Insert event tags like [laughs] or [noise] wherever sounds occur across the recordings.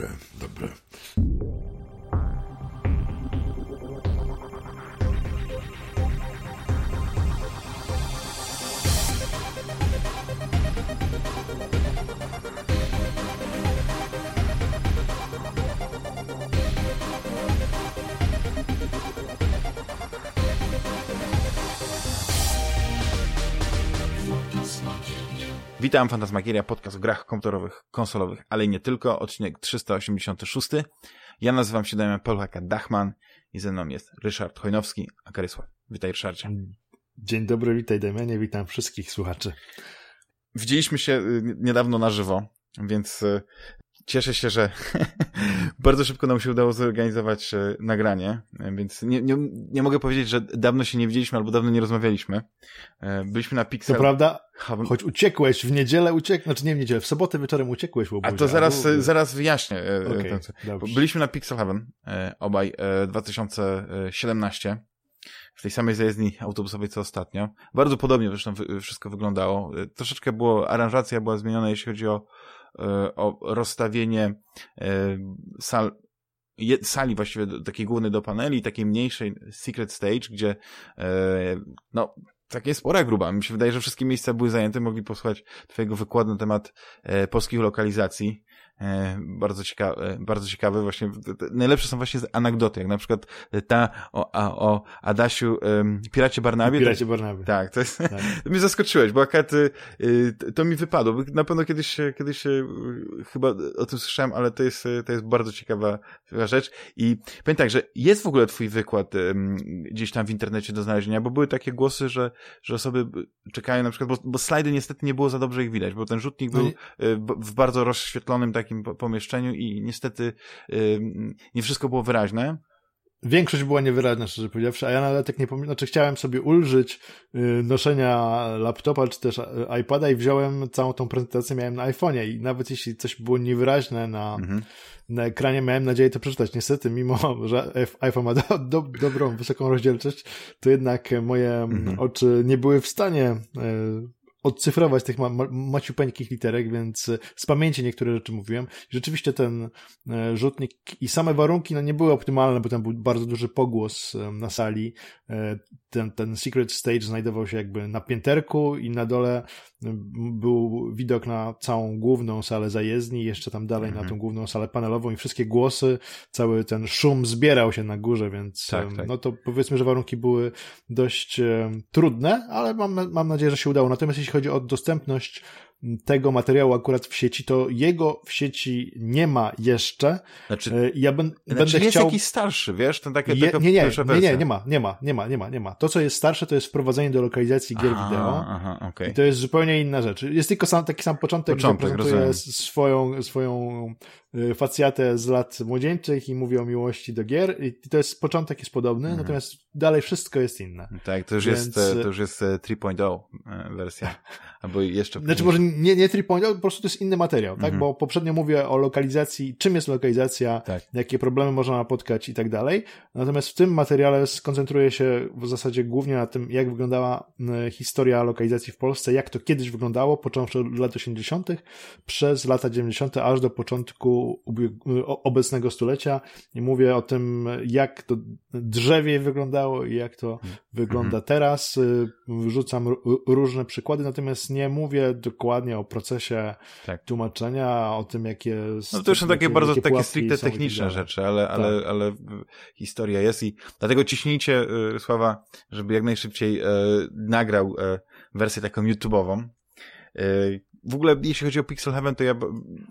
dobre, Witam, Fantasmagieria, podcast o grach komputerowych, konsolowych, ale nie tylko, odcinek 386. Ja nazywam się Damian Polhaka Dachman i ze mną jest Ryszard Chojnowski, a Karysław. Witaj, Ryszardzie. Dzień dobry, witaj Damianie, witam wszystkich słuchaczy. Widzieliśmy się y, niedawno na żywo, więc y, cieszę się, że [laughs] bardzo szybko nam się udało zorganizować e, nagranie, e, więc nie, nie, nie mogę powiedzieć, że dawno się nie widzieliśmy albo dawno nie rozmawialiśmy. E, byliśmy na Pixel... To prawda, choć uciekłeś, w niedzielę uciekłeś, znaczy nie w niedzielę, w sobotę wieczorem uciekłeś. A to zaraz, zaraz wyjaśnię. Okay, byliśmy na Pixel Heaven obaj 2017 w tej samej zajezdni autobusowej co ostatnio. Bardzo podobnie zresztą wszystko wyglądało. Troszeczkę było, aranżacja była zmieniona, jeśli chodzi o o rozstawienie e, sal, sali właściwie takiej głównej do paneli, takiej mniejszej secret stage, gdzie e, no takie spora gruba. Mi się wydaje, że wszystkie miejsca były zajęte, mogli posłuchać twojego wykładu na temat polskich lokalizacji. E, bardzo ciekawe, bardzo ciekawe właśnie, najlepsze są właśnie anegdoty, jak na przykład ta o, a, o Adasiu um, Piracie Barnabie. Piracie Barnabie. Tak, to jest, tak. [laughs] mnie zaskoczyłeś, bo akurat y, to mi wypadło, na pewno kiedyś, kiedyś y, chyba o tym słyszałem, ale to jest, to jest bardzo ciekawa rzecz i powiem tak, że jest w ogóle twój wykład um, gdzieś tam w internecie do znalezienia, bo były takie głosy, że, że osoby czekają na przykład, bo, bo slajdy niestety nie było za dobrze ich widać, bo ten rzutnik był no i... w bardzo rozświetlonym takim takim pomieszczeniu i niestety nie wszystko było wyraźne. Większość była niewyraźna, szczerze powiedziawszy, a ja nawet tak nie pamiętam, znaczy chciałem sobie ulżyć y, noszenia laptopa czy też iPada i wziąłem całą tą prezentację, miałem na iPhone'ie i nawet jeśli coś było niewyraźne na, mhm. na ekranie, miałem nadzieję to przeczytać. Niestety, mimo że iPhone ma do, do, dobrą, wysoką rozdzielczość, to jednak moje mhm. oczy nie były w stanie y, odcyfrować tych ma maciupeńkich literek, więc z pamięci niektóre rzeczy mówiłem. Rzeczywiście ten e, rzutnik i same warunki no, nie były optymalne, bo tam był bardzo duży pogłos e, na sali. E, ten, ten secret stage znajdował się jakby na pięterku i na dole był widok na całą główną salę zajezdni, jeszcze tam dalej mhm. na tą główną salę panelową i wszystkie głosy, cały ten szum zbierał się na górze, więc tak, tak. no to powiedzmy, że warunki były dość trudne, ale mam, mam nadzieję, że się udało. Natomiast jeśli chodzi o dostępność tego materiału akurat w sieci, to jego w sieci nie ma jeszcze. Znaczy, e, ja ben, znaczy będę jest chciał... jakiś starszy, wiesz? Ten takie, Je, nie, nie, nie, nie, nie ma, nie ma, nie ma, nie ma, nie ma. To, co jest starsze, to jest wprowadzenie do lokalizacji gier aha, wideo. Aha, okay. I to jest zupełnie inna rzecz. Jest tylko sam, taki sam początek, początek gdzie prezentuje swoją, swoją Y, facjatę z lat młodzieńczych i mówi o miłości do gier i to jest, początek jest podobny, mhm. natomiast dalej wszystko jest inne. Tak, to już Więc... jest, to już jest 3.0 e, wersja, [laughs] albo jeszcze... Znaczy może nie, nie 3.0, po prostu to jest inny materiał, tak, mhm. bo poprzednio mówię o lokalizacji, czym jest lokalizacja, tak. jakie problemy można napotkać i tak dalej, natomiast w tym materiale skoncentruję się w zasadzie głównie na tym, jak wyglądała historia lokalizacji w Polsce, jak to kiedyś wyglądało, począwszy od lat 80., przez lata 90., aż do początku obecnego stulecia i mówię o tym, jak to drzewie wyglądało i jak to mhm. wygląda teraz. Wrzucam różne przykłady, natomiast nie mówię dokładnie o procesie tak. tłumaczenia, o tym, jakie No to już są takie jakie, bardzo takie stricte techniczne rzeczy, ale, ale, tak. ale historia jest i dlatego ciśnijcie y, Sława, żeby jak najszybciej e, nagrał e, wersję taką YouTube'ową, w ogóle jeśli chodzi o Pixel Heaven, to ja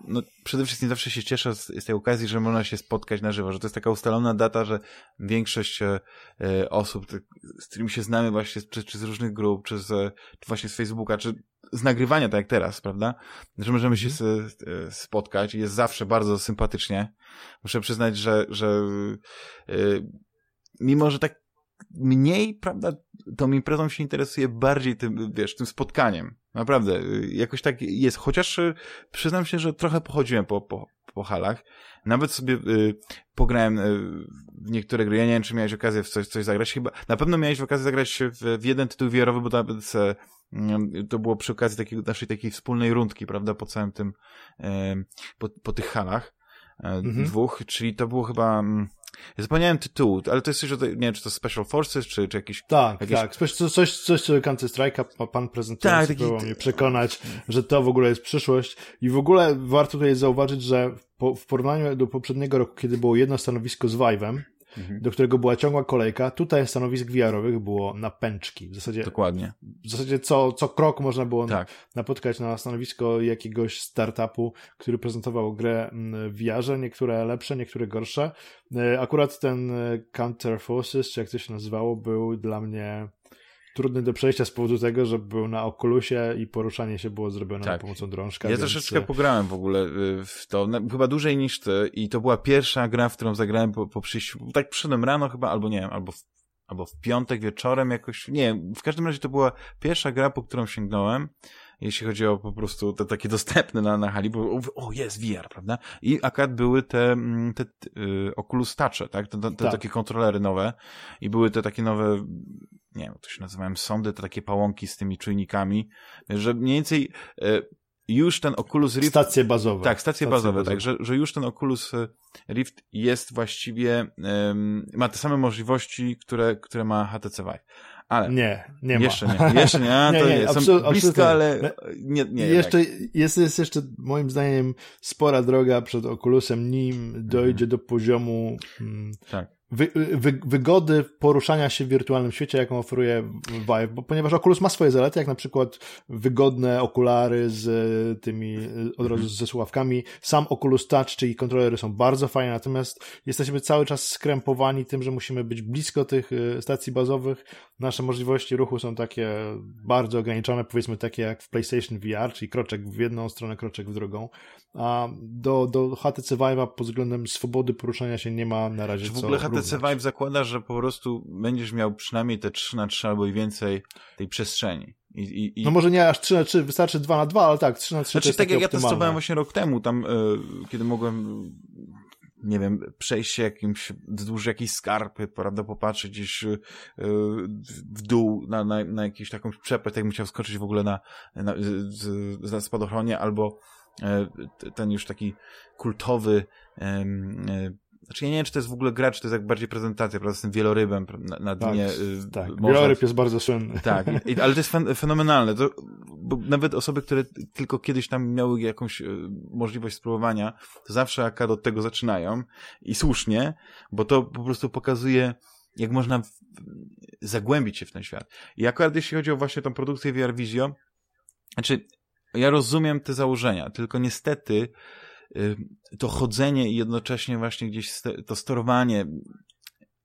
no, przede wszystkim zawsze się cieszę z, z tej okazji, że można się spotkać na żywo, że to jest taka ustalona data, że większość e, e osób, z którymi się znamy właśnie, czy, czy z różnych grup, czy, z, czy właśnie z Facebooka, czy z nagrywania, tak jak teraz, prawda, że możemy się mhm. e, spotkać i jest zawsze bardzo sympatycznie. Muszę przyznać, że, że e, mimo, że tak mniej, prawda, tą imprezą się interesuje bardziej tym, wiesz, tym spotkaniem. Naprawdę, jakoś tak jest. Chociaż y, przyznam się, że trochę pochodziłem po, po, po halach. Nawet sobie y, pograłem y, w niektóre gry. Ja nie wiem, czy miałeś okazję w coś, coś zagrać. Chyba, na pewno miałeś okazję zagrać w, w jeden tytuł wiarowy, bo nawet y, to było przy okazji takiej, naszej takiej wspólnej rundki, prawda, po całym tym, y, po, po tych halach. mhm. dwóch, czyli to było chyba... Mm, zapomniałem tytułu, ale to jest coś, nie wiem, czy to Special Forces, czy, czy jakiś... Tak, jakieś... tak, coś, coś, coś co Counter Strike'a pan prezentujący tak, próbował mnie przekonać, że to w ogóle jest przyszłość. I w ogóle warto tutaj zauważyć, że w porównaniu do poprzedniego roku, kiedy było jedno stanowisko z Vive'em, mhm. do którego była ciągła kolejka. Tutaj stanowisk VR-owych było na pęczki. W zasadzie, Dokładnie. W zasadzie co, co krok można było tak. napotkać na stanowisko jakiegoś startupu, który prezentował grę mm, w VR-ze, niektóre lepsze, niektóre gorsze. E, akurat ten e, Counter Forces, czy jak to się nazywało, był dla mnie trudny do przejścia z powodu tego, że był na okulusie i poruszanie się było zrobione tak. pomocą drążka. Ja więc... troszeczkę pograłem w ogóle y, w to, chyba dłużej niż ty i to była pierwsza gra, w którą zagrałem po, po przyjściu, tak przyszedłem rano chyba, albo nie wiem, albo w, albo w piątek wieczorem jakoś, nie wiem, w każdym razie to była pierwsza gra, po którą sięgnąłem jeśli chodzi o po prostu te takie [laughs] dostępne na, na hali, bo o, jest VR, prawda? I akurat były te, mm, te, te y, Oculus Touche, tak? Te, te, te tak. takie kontrolery nowe i były te takie nowe nie wiem, to się nazywają sondy, te takie pałąki z tymi czujnikami, że mniej więcej e, już ten Oculus Rift... Stacje bazowe. Tak, stacje, stacje bazowe, bazowe, tak, że, że już ten Oculus e, Rift jest właściwie, um, ma te same możliwości, które, które ma HTC Vive. Ale nie, nie jeszcze ma. Nie, jeszcze nie, [laughs] nie, to nie, nie. Są blisko, ale nie, nie jeszcze, jest, jest jeszcze moim zdaniem spora droga przed Oculusem, nim dojdzie mhm. do poziomu mm, tak wy, wy, wygody poruszania się w wirtualnym świecie, jaką oferuje Vive, bo, ponieważ Oculus ma swoje zalety, jak na przykład wygodne okulary z tymi, od razu ze słuchawkami. Sam Oculus Touch, czyli kontrolery są bardzo fajne, natomiast jesteśmy cały czas skrępowani tym, że musimy być blisko tych y, stacji bazowych. Nasze możliwości ruchu są takie bardzo ograniczone, powiedzmy takie jak w PlayStation VR, czyli kroczek w jedną stronę, kroczek w drugą. A do, do HTC Vive'a pod względem swobody poruszania się nie ma na razie w ogóle HTC Vive zakłada, że po prostu będziesz miał przynajmniej te 3 na 3 albo i więcej tej przestrzeni. I, i, i... No może nie aż 3 na 3, wystarczy 2 na 2, ale tak, 3 na 3 Znaczy tak jak ja testowałem właśnie rok temu, tam y, kiedy mogłem nie wiem, przejść się jakimś, wzdłuż jakiejś skarpy, prawda, popatrzeć gdzieś yy, w dół na, na, na jakąś taką przepaść, jak musiał skoczyć w ogóle na, na, z, z spadochronie, albo yy, ten już taki kultowy yy, znaczy ja nie wiem, czy to jest w ogóle gra, czy to jest jak bardziej prezentacja, prawda, z tym wielorybem na, na dnie tak, y, tak. Wieloryb jest bardzo słynny. Tak, i, ale to jest fen fenomenalne. To, nawet osoby, które tylko kiedyś tam miały jakąś y, możliwość spróbowania, to zawsze akad od tego zaczynają i słusznie, bo to po prostu pokazuje jak można w, zagłębić się w ten świat. I akurat jeśli chodzi o właśnie tą produkcję VR Visio, znaczy ja rozumiem te założenia, tylko niestety to chodzenie i jednocześnie właśnie gdzieś to sterowanie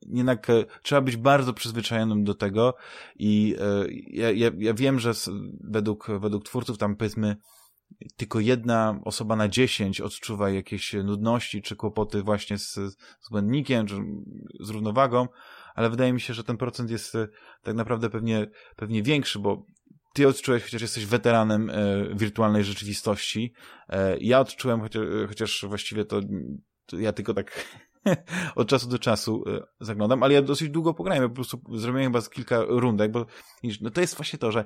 jednak e, trzeba być bardzo przyzwyczajonym do tego i e, ja, ja, ja wiem, że według, według twórców tam powiedzmy tylko jedna osoba na dziesięć odczuwa jakieś nudności czy kłopoty właśnie z, z błędnikiem, czy z równowagą, ale wydaje mi się, że ten procent jest e, tak naprawdę pewnie, pewnie większy, bo ty odczułeś, chociaż jesteś weteranem e, wirtualnej rzeczywistości. E, ja odczułem, chociaż, chociaż właściwie to, to ja tylko tak [laughs] od czasu do czasu e, zaglądam, ale ja dosyć długo pograłem, po prostu zrobiłem chyba kilka rundek, bo no to jest właśnie to, że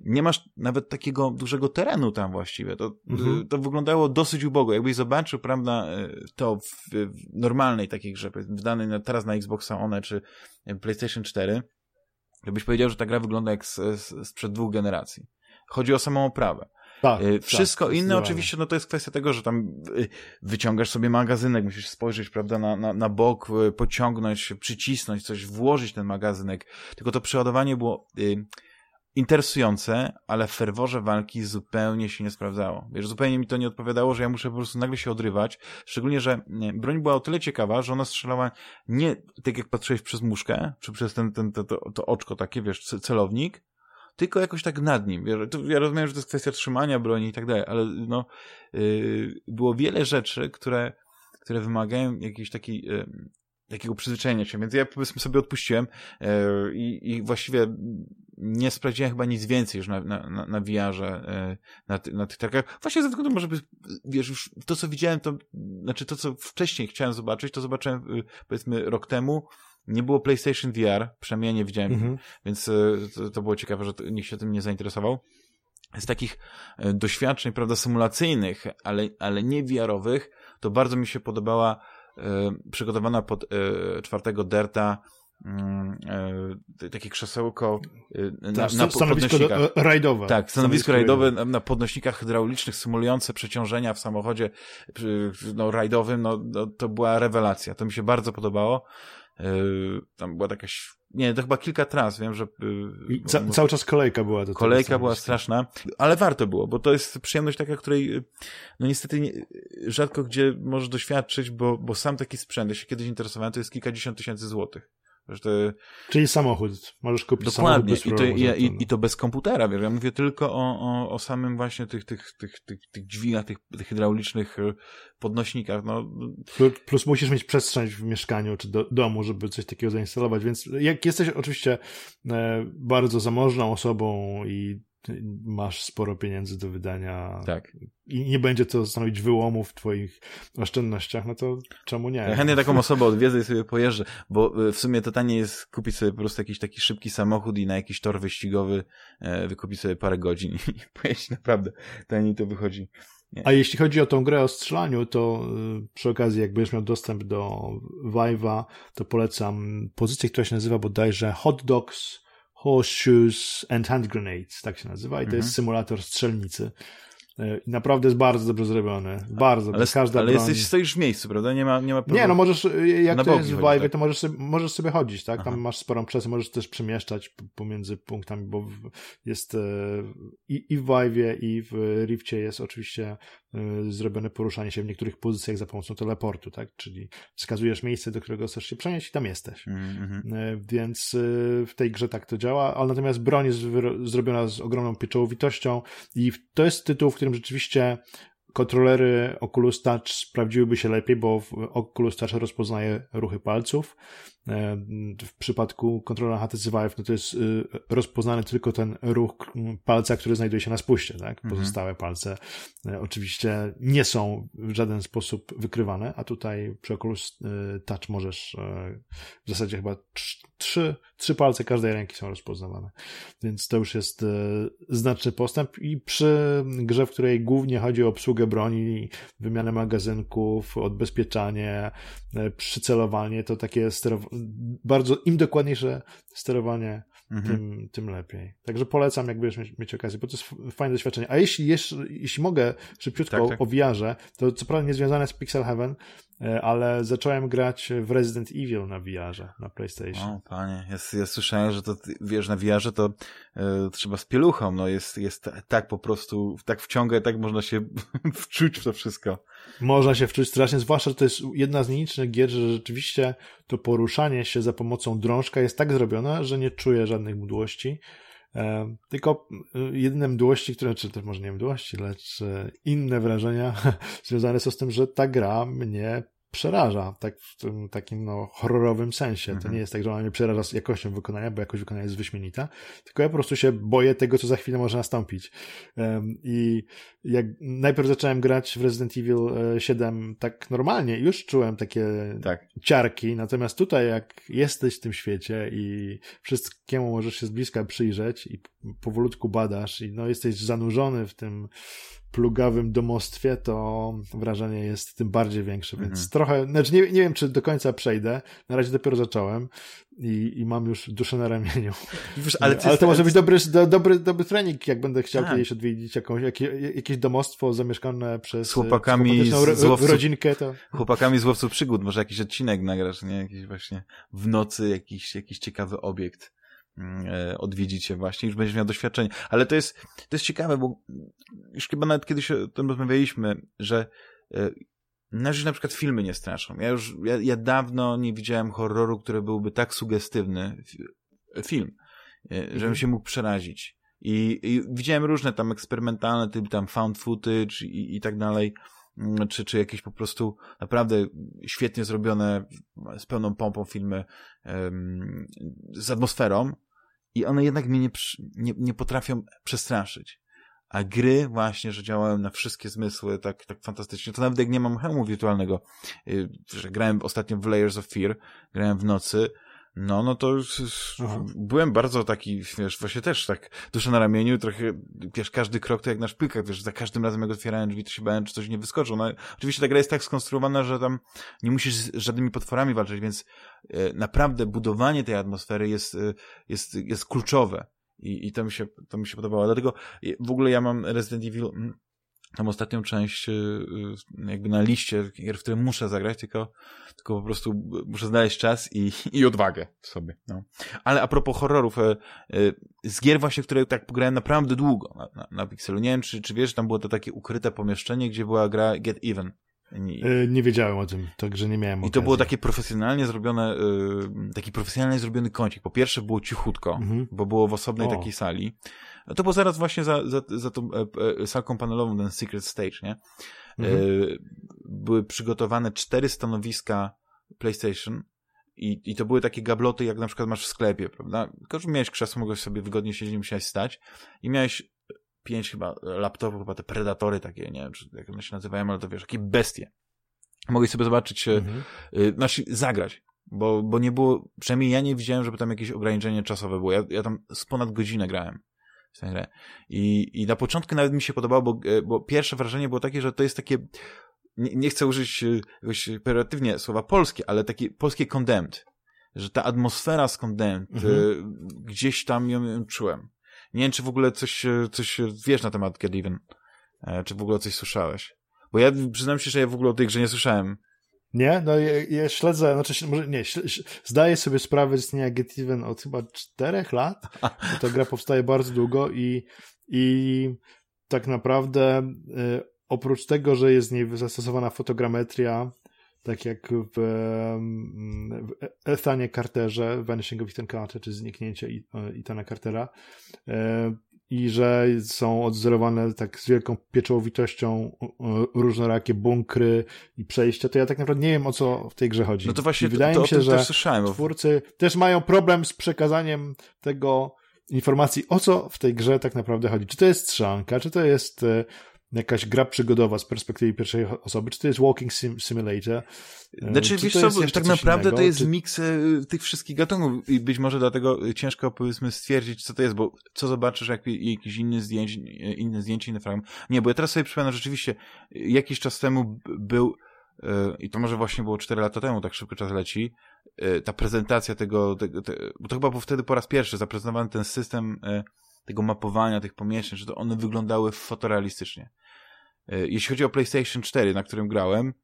nie masz nawet takiego dużego terenu tam właściwie. To, mhm. to wyglądało dosyć ubogo. Jakbyś zobaczył, prawda, to w, w normalnej takiej grze, w danej teraz na Xboxa One czy PlayStation 4, Gdybyś powiedział, że ta gra wygląda jak sprzed dwóch generacji. Chodzi o samą oprawę. Tak, y, Wszystko tak, inne oczywiście, no to jest kwestia tego, że tam y, wyciągasz sobie magazynek, musisz spojrzeć, prawda, na, na, na bok, y, pociągnąć, przycisnąć coś, włożyć ten magazynek. Tylko to przeładowanie było interesujące, ale w ferworze walki zupełnie się nie sprawdzało. Wiesz, zupełnie mi to nie odpowiadało, że ja muszę po prostu nagle się odrywać, szczególnie, że broń była o tyle ciekawa, że ona strzelała nie tak jak patrzyłeś przez muszkę, czy przez ten, ten, to, to, to oczko takie, wiesz, celownik, tylko jakoś tak nad nim. Wiesz, ja rozumiem, że to jest kwestia trzymania broni i tak dalej, ale no, yy, było wiele rzeczy, które, które wymagają jakiejś takiej yy, takiego przyzwyczajenia się, więc ja powiedzmy sobie odpuściłem yy, i właściwie nie sprawdziłem chyba nic więcej już na, na, na, na VR-ze, e, na, na tych targach. Właśnie ze względu może wiesz, już to, co widziałem, to, znaczy to, co wcześniej chciałem zobaczyć, to zobaczyłem, y, powiedzmy, rok temu. Nie było PlayStation VR, przynajmniej ja nie widziałem, mhm. więc e, to, to było ciekawe, że nikt się tym nie zainteresował z takich e, doświadczeń, prawda, symulacyjnych, ale, ale nie VR-owych, to bardzo mi się podobała e, przygotowana pod e, czwartego Derta takie krzesełko na, na, na stanowisko do, rajdowe. Tak, stanowisko, rajdowe na, na, podnośnikach hydraulicznych symulujące przeciążenia w samochodzie no, rajdowym, no, no, to była rewelacja. To mi się bardzo podobało. Tam była jakaś nie, to chyba kilka tras, wiem, że... I ca cały czas kolejka była. Do kolejka była straszna, ale warto było, bo to jest przyjemność taka, której no niestety nie, rzadko gdzie możesz doświadczyć, bo, bo sam taki sprzęt, ja się kiedyś interesowałem, to jest kilkadziesiąt tysięcy złotych. To... Czyli samochód. Możesz kupić Dokładnie. samochód I to, i, i, I to bez komputera, wiesz. Ja mówię tylko o, o, o samym właśnie tych, tych, tych, tych, tych dźwigach, tych, tych hydraulicznych e, podnośnikach. No. Plus, plus musisz mieć przestrzeń w mieszkaniu czy do, domu, żeby coś takiego zainstalować. Więc jak jesteś oczywiście e, bardzo zamożną osobą i masz sporo pieniędzy do wydania tak. i nie będzie to stanowić wyłomu w twoich oszczędnościach, no to czemu nie? Ja chętnie taką osobę odwiedzę i sobie pojeżdżę, bo e, w sumie to tanie jest kupić sobie po prostu jakiś taki szybki samochód i na jakiś tor wyścigowy e, wykupić sobie parę godzin i [laughs] pojeździć naprawdę. Taniej to wychodzi. Nie. A jeśli chodzi o tą grę o strzelaniu, to e, przy okazji, jak będziesz miał dostęp do Vive'a, to polecam pozycję, która się nazywa bodajże Hot Dogs Horseshoes and Hand Grenades, tak się nazywa, i to mhm. jest symulator strzelnicy. E, naprawdę jest bardzo dobrze zrobiony. Bardzo. Ale, każda ale broń... jesteś, stoisz w miejscu, prawda? Nie ma, nie ma Nie, no możesz, e, jak Na to jest w Vive, tak? to możesz sobie, możesz sobie chodzić, tak? Tam Aha. masz sporą przestrzeń, możesz też przemieszczać pomiędzy punktami, bo jest e, i, i w Vive, i w Rifcie jest oczywiście zrobione poruszanie się w niektórych pozycjach za pomocą teleportu, tak? Czyli wskazujesz miejsce, do którego chcesz się przenieść i tam jesteś. Mm -hmm. Więc w tej grze tak to działa, ale natomiast broń jest zrobiona z ogromną pieczołowitością i to jest tytuł, w którym rzeczywiście kontrolery Oculus Touch sprawdziłyby się lepiej, bo Oculus Touch rozpoznaje ruchy palców. E, w przypadku kontrolera HTC Vive no to jest y, rozpoznany tylko ten ruch palca, który znajduje się na spuście. Tak? Mhm. Pozostałe palce e, oczywiście nie są w żaden sposób wykrywane, a tutaj przy Oculus Touch możesz e, w zasadzie chyba trzy, trzy palce każdej ręki są rozpoznawane. Więc to już jest znaczny postęp i przy grze, w której głównie chodzi o obsługę broni, wymianę magazynków, odbezpieczanie, przycelowanie, to takie sterowanie bardzo im dokładniejsze sterowanie, mhm. tym, tym lepiej. Także polecam, jak będziesz mieć, mieć okazję, bo to jest fajne doświadczenie. A jeśli, jeśli, jeśli mogę szybciutko tak, tak. o VR-ze, to co prawda nie związane z Pixel Heaven, ale zacząłem grać w Resident Evil na VR-ze, na PlayStation. O, panie, ja, ja słyszałem, że to, wiesz, na VR-ze to e, trzeba z pieluchą, no jest, jest tak po prostu, tak wciąga, tak można się [laughs] wczuć w to wszystko. Można się wczuć strasznie, zwłaszcza, że to jest jedna z nielicznych gier, że rzeczywiście to poruszanie się za pomocą drążka jest tak zrobione, że nie czuję żadnych mdłości. E, tylko e, jedyne mdłości, które, czy też może nie mdłości, lecz e, inne wrażenia [laughs] związane są z tym, że ta gra mnie przeraża, tak w tym takim no, horrorowym sensie. To mhm. nie jest tak, że ona mnie przeraża jakością wykonania, bo jakość wykonania jest wyśmienita, tylko ja po prostu się boję tego, co za chwilę może nastąpić. Um, I jak najpierw zacząłem grać w Resident Evil 7 e, tak normalnie, już czułem takie tak. ciarki, natomiast tutaj jak jesteś w tym świecie i wszystkiemu możesz się z bliska przyjrzeć i powolutku badasz i no jesteś zanurzony w tym plugawym domostwie, to wrażenie jest tym bardziej większe, więc mhm. trochę, znaczy nie, nie wiem, czy do końca przejdę, na razie dopiero zacząłem i, i mam już duszę na ramieniu. [laughs] Wiesz, ale, ale, to może być dobry, do, dobry, dobry trening, jak będę chciał tak. kiedyś odwiedzić jakąś, jakie, jakieś domostwo zamieszkane przez z chłopakami z ro, rodzinkę. To... Chłopakami z łowców przygód, może jakiś odcinek nagrasz, nie? Jakiś właśnie w nocy jakiś, jakiś ciekawy obiekt. Mm, e, odwiedzicie właśnie, już będziesz miał doświadczenie. Ale to jest, to jest ciekawe, bo już chyba nawet kiedyś o tym rozmawialiśmy, że e, nas na przykład filmy nie straszą. Ja już, ja, ja dawno nie widziałem horroru, który byłby tak sugestywny, film, e, żebym mhm. się mógł przerazić. I, I, widziałem różne tam eksperymentalne, typ tam found footage i, i tak dalej, mm, czy, czy jakieś po prostu naprawdę świetnie zrobione, z pełną pompą filmy um, z atmosferą, i one jednak mnie nie, nie, nie potrafią przestraszyć. A gry właśnie, że działają na wszystkie zmysły tak, tak fantastycznie, to nawet jak nie mam hełmu wirtualnego, y, że grałem ostatnio w Layers of Fear, grałem w nocy, No, no to już Aha. byłem bardzo taki, wiesz, właśnie też tak duszę na ramieniu, trochę, wiesz, każdy krok to jak na szpilkach, wiesz, za każdym razem jak otwierałem drzwi, to się bałem, czy coś nie wyskoczył. No, oczywiście ta gra jest tak skonstruowana, że tam nie musisz z żadnymi potworami walczyć, więc e, naprawdę budowanie tej atmosfery jest, e, jest, jest kluczowe. I, i to, mi się, to mi się podobało. Dlatego w ogóle ja mam Resident Evil mm, tam ostatnią część y, y, jakby na liście gier, w które muszę zagrać, tylko, tylko po prostu muszę znaleźć czas i, [laughs] i odwagę sobie. No. Ale a propos horrorów, e, e, z gier właśnie, które tak pograłem naprawdę długo na, na, na Pixelu, nie wiem, czy, czy wiesz, tam było to takie ukryte pomieszczenie, gdzie była gra Get Even. Nie, nie wiedziałem o tym, także nie miałem I okazji. to było takie profesjonalnie zrobione, taki profesjonalnie zrobiony kącik. Po pierwsze było cichutko, mhm. bo było w osobnej o. takiej sali. To było zaraz właśnie za, za, za tą e, e, salką panelową, ten Secret Stage, nie? Mhm. E, były przygotowane cztery stanowiska PlayStation i, i to były takie gabloty, jak na przykład masz w sklepie, prawda? Tylko, że miałeś krzesło, mogłeś sobie wygodnie siedzieć, nie musiałeś stać i miałeś pięć chyba laptopów, chyba te predatory takie, nie wiem, czy jak one się nazywają, ale to wiesz, takie bestie. Mogłeś sobie zobaczyć, mhm. y, znaczy zagrać, bo, bo nie było, przynajmniej ja nie widziałem, żeby tam jakieś ograniczenie czasowe było. Ja, ja tam z ponad godzinę grałem w tę grę. I, I na początku nawet mi się podobało, bo, e, bo pierwsze wrażenie było takie, że to jest takie, nie, nie chcę użyć e, jakoś pejoratywnie słowa polskie, ale takie polskie condemned. Że ta atmosfera z condemned, mhm. Y, gdzieś tam ją, ją czułem. Nie wiem, czy w ogóle coś, coś wiesz na temat Get Even. Czy w ogóle coś słyszałeś? Bo ja przyznam się, że ja w ogóle o tej grze nie słyszałem. Nie? No ja, ja śledzę, znaczy może nie, zdaję sobie sprawę z istnienia Get Even od chyba czterech lat. Ta gra powstaje bardzo długo i, i tak naprawdę y, oprócz tego, że jest w niej zastosowana fotogrametria, tak jak w, w Ethanie Carterze, Vanishing of Ethan Carter, czy Zniknięcie Ethana Cartera, y, i że są odzorowane tak z wielką pieczołowitością różnorakie bunkry i przejścia, to ja tak naprawdę nie wiem, o co w tej grze chodzi. No to właśnie I wydaje to, mi się, że twórcy też mają problem z przekazaniem tego informacji, o co w tej grze tak naprawdę chodzi. Czy to jest strzelanka, czy to jest e, jakaś gra przygodowa z perspektywy pierwszej osoby, czy to jest walking sim simulator. E, znaczy, wiesz co, tak naprawdę innego? to jest czy... miks e, tych wszystkich gatunków i być może dlatego ciężko powiedzmy stwierdzić, co to jest, bo co zobaczysz, jak jakiś inny zdjęcie, inne zdjęcie, inny fragment. Nie, bo ja teraz sobie przypomnę, rzeczywiście jakiś czas temu był e, i to może właśnie było 4 lata temu, tak szybko czas leci, ta prezentacja tego, tego, tego bo to chyba był wtedy po raz pierwszy zaprezentowany ten system tego mapowania tych pomieszczeń, że to one wyglądały fotorealistycznie. E, jeśli chodzi o PlayStation 4, na którym grałem,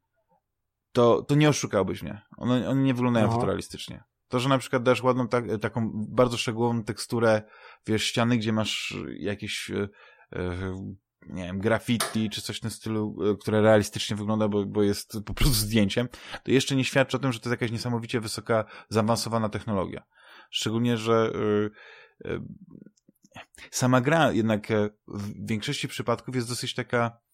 to, to nie oszukałbyś mnie. One, one nie wyglądają Aha. fotorealistycznie. To, że na przykład dasz ładną, tak, taką bardzo szczegółową teksturę, wiesz, ściany, gdzie masz jakieś, e, e, nie wiem, graffiti, czy coś w tym stylu, które realistycznie wygląda, bo, bo jest po prostu zdjęciem, to jeszcze nie świadczy o tym, że to jest jakaś niesamowicie wysoka, zaawansowana technologia. Szczególnie, że sama gra jednak w większości przypadków jest dosyć taka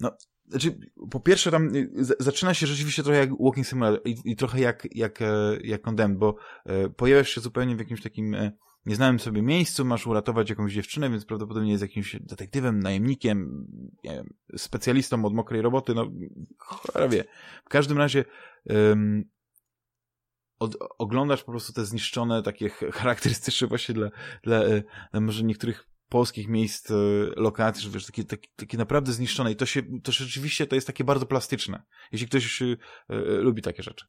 no, znaczy, po pierwsze tam y, zaczyna się rzeczywiście trochę jak Walking Simulator i, i trochę jak, jak, e, jak Condemned, bo e, pojawiasz się zupełnie w jakimś takim e, nieznanym sobie miejscu, masz uratować jakąś dziewczynę, więc prawdopodobnie jest jakimś detektywem, najemnikiem, wiem, specjalistą od mokrej roboty, no cholera wie. W każdym razie od, oglądasz po prostu te zniszczone, takie charakterystyczne właśnie dla, dla, dla może niektórych polskich miejsc, e, lokacji, że wiesz, takie, takie, takie naprawdę zniszczone i to się, to rzeczywiście to jest takie bardzo plastyczne, jeśli ktoś y, lubi takie rzeczy.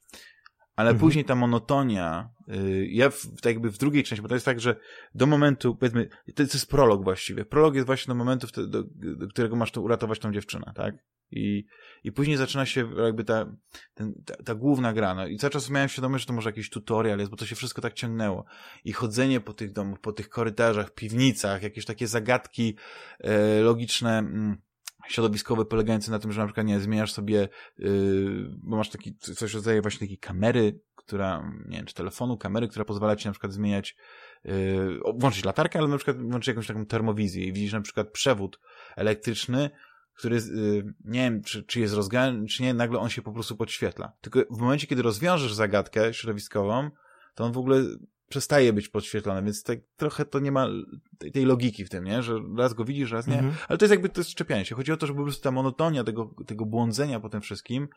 Ale mhm. później ta monotonia, y, ja w, tak jakby w drugiej części, bo to jest tak, że do momentu, powiedzmy, to jest prolog właściwie. Prolog jest właśnie do momentu, do, do, do którego masz to uratować tą dziewczynę, tak? I, i później zaczyna się jakby ta, ten, ta, ta główna gra. No. I cały czas miałem świadomość, że to może jakiś tutorial jest, bo to się wszystko tak ciągnęło. I chodzenie po tych domach, po tych korytarzach, piwnicach, jakieś takie zagadki e, logiczne, mm, środowiskowe polegające na tym, że na przykład nie zmieniasz sobie, yy, bo masz taki, coś rodzaju właśnie takiej kamery, która, nie wiem, czy telefonu, kamery, która pozwala ci na przykład zmieniać, yy, włączyć latarkę, ale na przykład włączyć jakąś taką termowizję i widzisz na przykład przewód elektryczny, który, yy, nie wiem, czy, czy jest rozgany, czy nie, nagle on się po prostu podświetla. Tylko w momencie, kiedy rozwiążesz zagadkę środowiskową, to on w ogóle przestaje być podświetlony, więc tak trochę to nie ma tej, tej, logiki w tym, nie? Że raz go widzisz, raz nie. Mhm. Ale to jest jakby to jest szczepianie się. Chodzi o to, żeby po prostu ta monotonia tego, tego błądzenia po tym wszystkim,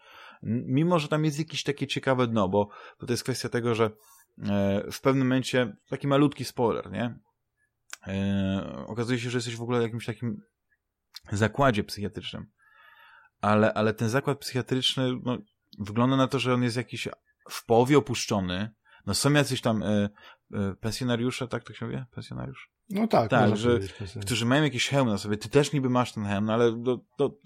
mimo że tam jest jakieś takie ciekawe dno, bo to jest kwestia tego, że e, w pewnym momencie, taki malutki spoiler, nie? E, okazuje się, że jesteś w ogóle w jakimś takim zakładzie psychiatrycznym. Ale, ale ten zakład psychiatryczny, no, wygląda na to, że on jest jakiś w połowie opuszczony. No są jacyś tam e, e, pensjonariusze, tak to się mówi? Pensjonariusz? No tak, tak że, którzy mają jakiś hełm na sobie. Ty też niby masz ten hełm, no ale do, do,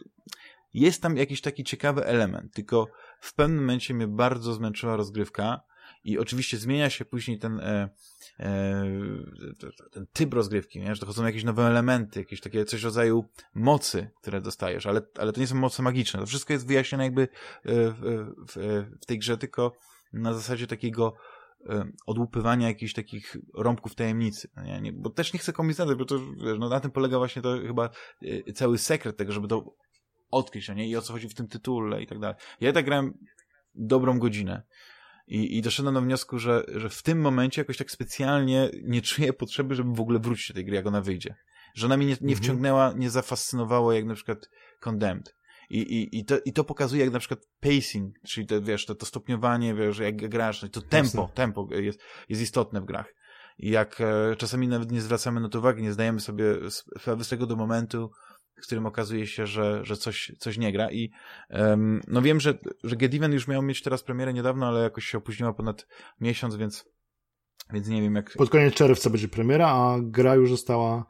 jest tam jakiś taki ciekawy element, tylko w pewnym momencie mnie bardzo zmęczyła rozgrywka i oczywiście zmienia się później ten, e, e, ten typ rozgrywki, nie? że dochodzą jakieś nowe elementy, jakieś takie coś rodzaju mocy, które dostajesz, ale, ale to nie są moce magiczne. To wszystko jest wyjaśnione jakby e, w, w, w tej grze, tylko na zasadzie takiego odłupywania jakichś takich rąbków tajemnicy. No nie? Nie, bo też nie chcę zadać, bo to wiesz, no na tym polega właśnie to chyba e, cały sekret tego, żeby to odkryć, no nie? I o co chodzi w tym tytule i tak dalej. Ja tak grałem dobrą godzinę. I, i doszedłem do wniosku, że, że w tym momencie jakoś tak specjalnie nie czuję potrzeby, żeby w ogóle wrócić do tej gry, jak ona wyjdzie. Że ona mnie nie, nie mhm. wciągnęła, nie zafascynowała jak na przykład Condemned. I, i, i, to, I to pokazuje jak na przykład pacing, czyli to, wiesz, to, to stopniowanie, wiesz, jak grasz, to tempo, Jasne. tempo jest, jest istotne w grach. I jak e, czasami nawet nie zwracamy na to uwagi, nie zdajemy sobie sprawy z tego do momentu, w którym okazuje się, że, że coś, coś nie gra i um, no wiem, że, że Get Even już miał mieć teraz premierę niedawno, ale jakoś się opóźniła ponad miesiąc, więc więc nie wiem jak... Pod koniec czerwca będzie premiera, a gra już została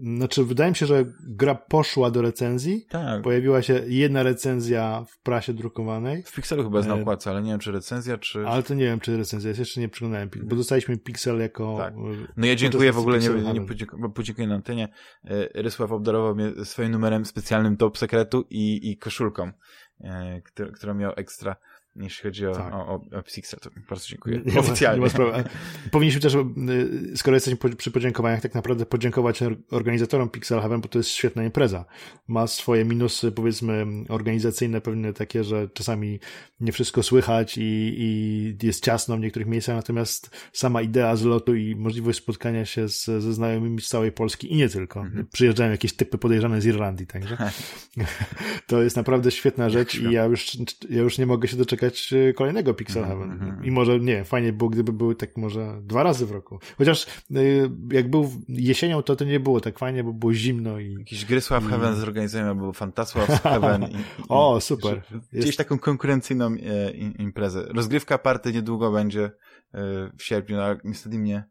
znaczy, wydaje mi się, że gra poszła do recenzji. Tak. Pojawiła się jedna recenzja w prasie drukowanej. W Pixelu chyba jest na e, okładce, ale nie wiem, czy recenzja, czy... Ale to nie wiem, czy recenzja jest. Jeszcze nie przyglądałem, bo dostaliśmy Pixel jako... Tak. No ja dziękuję w ogóle, nie, nie podziękuję na antenie. E, Rysław obdarował mnie swoim numerem specjalnym top sekretu i, i koszulką, e, którą miał ekstra jeśli chodzi o, tak. o, o, o Pixel, to bardzo dziękuję. Nie, Oficjalnie. Nie. Powinniśmy też, y, skoro jesteśmy przy podziękowaniach, tak naprawdę podziękować organizatorom Pixel Heaven, bo to jest świetna impreza. Ma swoje minusy, powiedzmy, organizacyjne, pewnie takie, że czasami nie wszystko słychać i, i jest ciasno w niektórych miejscach, natomiast sama idea zlotu i możliwość spotkania się z, ze znajomymi z całej Polski i nie tylko. Mhm. Przyjeżdżają jakieś typy podejrzane z Irlandii, także [laughs] to jest naprawdę świetna rzecz i ja już, ja już nie mogę się doczekać czekać y, kolejnego Pixel Heaven. Mm -hmm. I może, nie, fajnie było, gdyby były tak może dwa razy w roku. Chociaż y, jak był jesienią, to to nie było tak fajnie, bo było zimno i... Jakiś Grysław i... Heaven zorganizujemy, albo Fantasław Heaven. I, [laughs] i, o, super. Gdzieś Jest... taką konkurencyjną e, imprezę. Rozgrywka party niedługo będzie e, w sierpniu, ale niestety mnie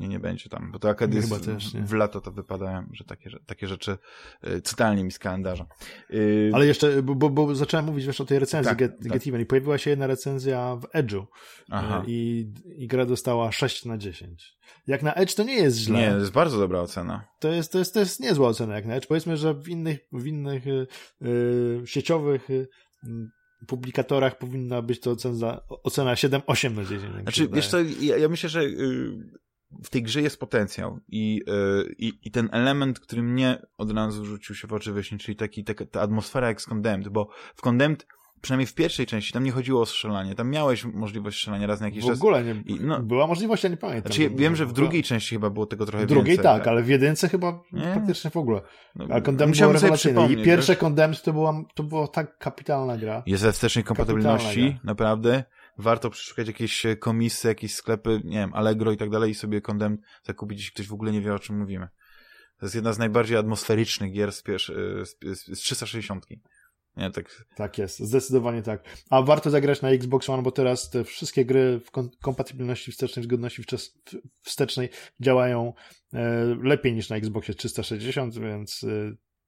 nie, nie będzie tam, bo to też, w lato to wypadają, że takie, takie rzeczy y, totalnie mi z kalendarza. Y... Ale jeszcze, bo, bo zacząłem mówić wiesz, o tej recenzji tak, Get, tak. Get Even i pojawiła się jedna recenzja w Edge'u y, i, i gra dostała 6 na 10. Jak na Edge to nie jest źle. Nie, to jest bardzo dobra ocena. To jest, to jest, to jest niezła ocena jak na Edge. Powiedzmy, że w innych, w innych sieciowych publikatorach powinna być to ocena, ocena 7-8 na 10. Znaczy, wiesz co, ja, ja myślę, że w tej grze jest potencjał i, yy, i, i ten element, który mnie od razu rzucił się w oczy właśnie, czyli taki, taka, ta atmosfera jak z Condemned, bo w Condemned przynajmniej w pierwszej części, tam nie chodziło o strzelanie, tam miałeś możliwość strzelania raz na jakiś czas. W ogóle nie, I, no, była możliwość, ja nie pamiętam. Znaczy, wiem, że w drugiej części chyba było tego trochę w drugiej więcej. tak, tak, ale w jedynce chyba nie? praktycznie w ogóle. No, ale Condemned było rewelacyjne. I pierwsze Condemned to była, to była tak kapitalna gra. Jest we wstecznej kompatybilności, naprawdę warto przeszukać jakieś e, komisy, jakieś sklepy, nie wiem, Allegro i tak dalej i sobie kondem zakupić, jeśli ktoś w ogóle nie wie, o czym mówimy. To jest jedna z najbardziej atmosferycznych gier z, pierwszy, e, z, z, z 360. Nie, tak... tak jest, zdecydowanie tak. A warto zagrać na Xbox One, bo teraz te wszystkie gry w kompatybilności wstecznej, zgodności wstecznej działają e, lepiej niż na Xboxie 360, więc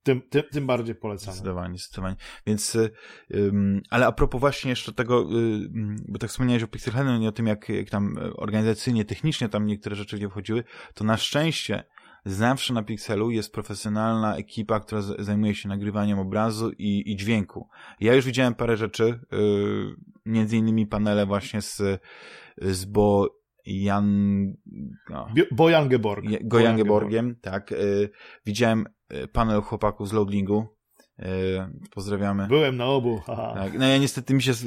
tym, tym, tym bardziej polecam. Zdecydowanie, zdecydowanie. Więc, ym, ale a propos właśnie jeszcze tego, ym, bo tak wspomniałeś o Pixelhenu i o tym, jak, jak tam organizacyjnie, technicznie tam niektóre rzeczy nie wchodziły, to na szczęście zawsze na Pixelu jest profesjonalna ekipa, która zajmuje się nagrywaniem obrazu i, i dźwięku. Ja już widziałem parę rzeczy, yy, między innymi panele właśnie z, z Bo Jan... No, Bojangeborg. Bojangeborgiem, tak. Y, widziałem y, panel chłopaków z loadingu. Y, pozdrawiamy. Byłem na obu. [laughs] Tak. No ja niestety mi się z,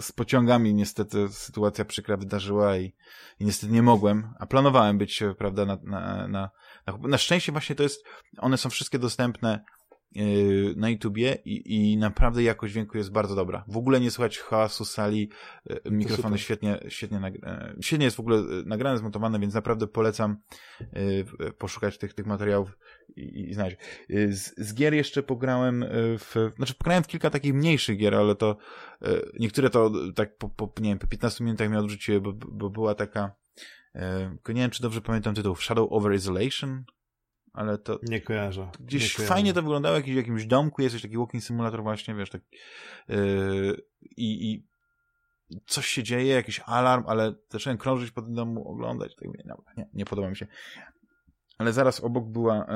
z, pociągami niestety sytuacja przykra wydarzyła i, i niestety nie mogłem, a planowałem być, prawda, na, na, na, na, szczęście właśnie to jest, one są wszystkie dostępne na YouTubie i, i naprawdę jakość dźwięku jest bardzo dobra. W ogóle nie słychać hałasu sali, yy, mikrofony świetnie, świetnie, yy, świetnie jest w ogóle nagrane, zmontowane, więc naprawdę polecam poszukać tych, tych materiałów i, i znaleźć. Z, z gier jeszcze pograłem w, znaczy pograłem w kilka takich mniejszych gier, ale to niektóre to tak po, po nie wiem, po 15 minutach mnie odrzuciły, bo, bo była taka nie wiem, czy dobrze pamiętam tytuł, Shadow over Isolation, ale to... Nie kojarzę. Gdzieś nie fajnie to wyglądało, jakiś, w jakimś domku jest taki walking simulator właśnie, wiesz, tak yy, i, i coś się dzieje, jakiś alarm, ale zacząłem krążyć po tym domu, oglądać, tak mówię, nie, nie podoba mi się. Ale zaraz obok była,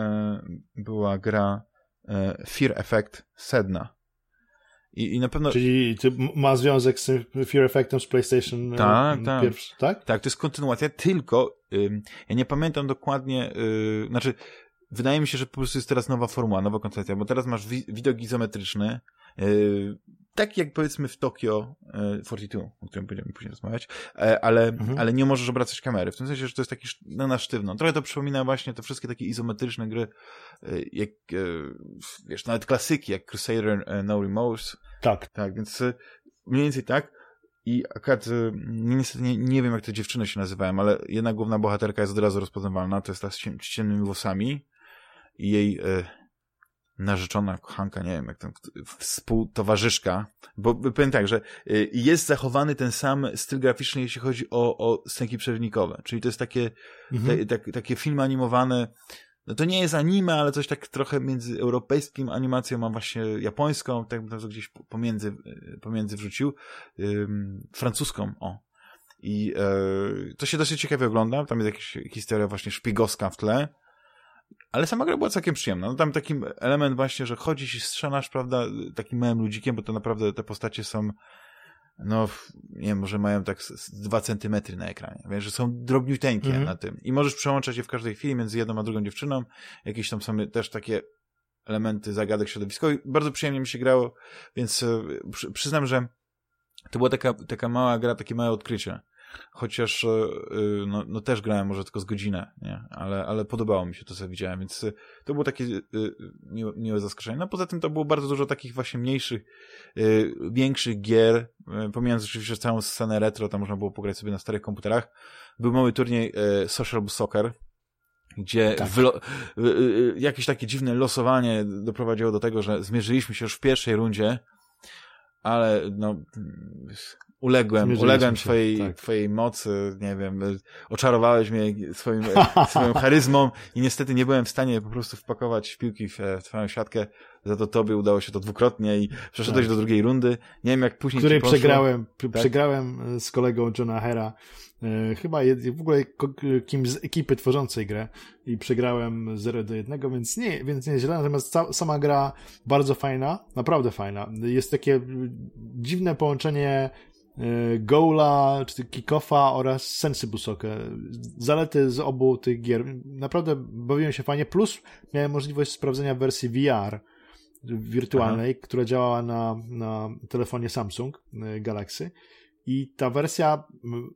yy, była gra yy, Fear Effect Sedna. I, I na pewno... Czyli ma związek z Fear Effectem z PlayStation tak, tak. pierwszy, tak? Tak, to jest kontynuacja, tylko ja nie pamiętam dokładnie, yy, znaczy wydaje mi się, że po prostu jest teraz nowa formuła, nowa koncepcja, bo teraz masz wi widok izometryczny, yy, tak jak powiedzmy w Tokio yy, 42, o którym będziemy później rozmawiać, e, ale, mhm. ale nie możesz obracać kamery, w tym sensie, że to jest taki no, na sztywno. Trochę to przypomina właśnie te wszystkie takie izometryczne gry, yy, jak, yy, wiesz, nawet klasyki, jak Crusader No Remorse. Tak. Tak, więc yy, mniej więcej tak. I akurat niestety nie, nie wiem, jak te dziewczyny się nazywają, ale jedna główna bohaterka jest od razu rozpoznawalna, to jest ta z ciemnymi włosami, i jej e, narzeczona kochanka, nie wiem, jak tam, współtowarzyszka, bo powiem tak, że e, jest zachowany ten sam styl graficzny, jeśli chodzi o, o scenki przewnikowe, czyli to jest takie, mhm. te, te, takie filmy animowane, no to nie jest anime, ale coś tak trochę między europejskim animacją, a właśnie japońską, tak bym to gdzieś pomiędzy, e, pomiędzy wrzucił, ym, francuską, o. I to się dosyć ciekawie ogląda, tam jest jakaś historia właśnie szpiegowska w tle, ale sama gra była całkiem przyjemna. No tam taki element właśnie, że chodzisz i strzelasz, prawda, takim małym ludzikiem, bo to naprawdę te postacie są no, nie wiem, może mają tak dwa centymetry na ekranie, wiesz, że są drobniuteńkie -hmm. na tym. I możesz przełączać je w każdej chwili między jedną a drugą dziewczyną, jakieś tam są też takie elementy zagadek środowiskowych, bardzo przyjemnie mi się grało, więc e, przyznam, że to była taka, taka mała gra, takie małe odkrycie, chociaż e, e, no, no też grałem może tylko z godzinę, nie? Ale, ale podobało mi się to, co widziałem, więc e, to było takie miłe, miłe zaskoczenie. No poza tym to było bardzo dużo takich właśnie mniejszych, większych gier, pomijając oczywiście całą scenę retro, tam można było pograć sobie na starych komputerach. Był mały turniej Social Soccer, gdzie tak. jakieś takie dziwne losowanie doprowadziło do tego, że zmierzyliśmy się już w pierwszej rundzie, ale no uległem, uległem twojej, tak. twojej mocy, nie wiem, oczarowałeś mnie swoim, [laughs] swoją charyzmą i niestety nie byłem w stanie po prostu wpakować piłki w, w twoją siatkę, za to tobie udało się to dwukrotnie i przeszedłeś tak. do drugiej rundy. Nie wiem, jak później Której przegrałem, tak? przegrałem z kolegą Johna Hera, e, chyba w ogóle kim z ekipy tworzącej grę i przegrałem 0 do 1, więc nie, więc nie źle, natomiast sama gra bardzo fajna, naprawdę fajna. Jest takie dziwne połączenie E, Goala, czy Kickoffa oraz Sensible Soccer. Zalety z obu tych gier. Naprawdę bawiłem się fajnie, plus miałem możliwość sprawdzenia wersji VR wirtualnej, Aha. która działała na, na telefonie Samsung e, Galaxy i ta wersja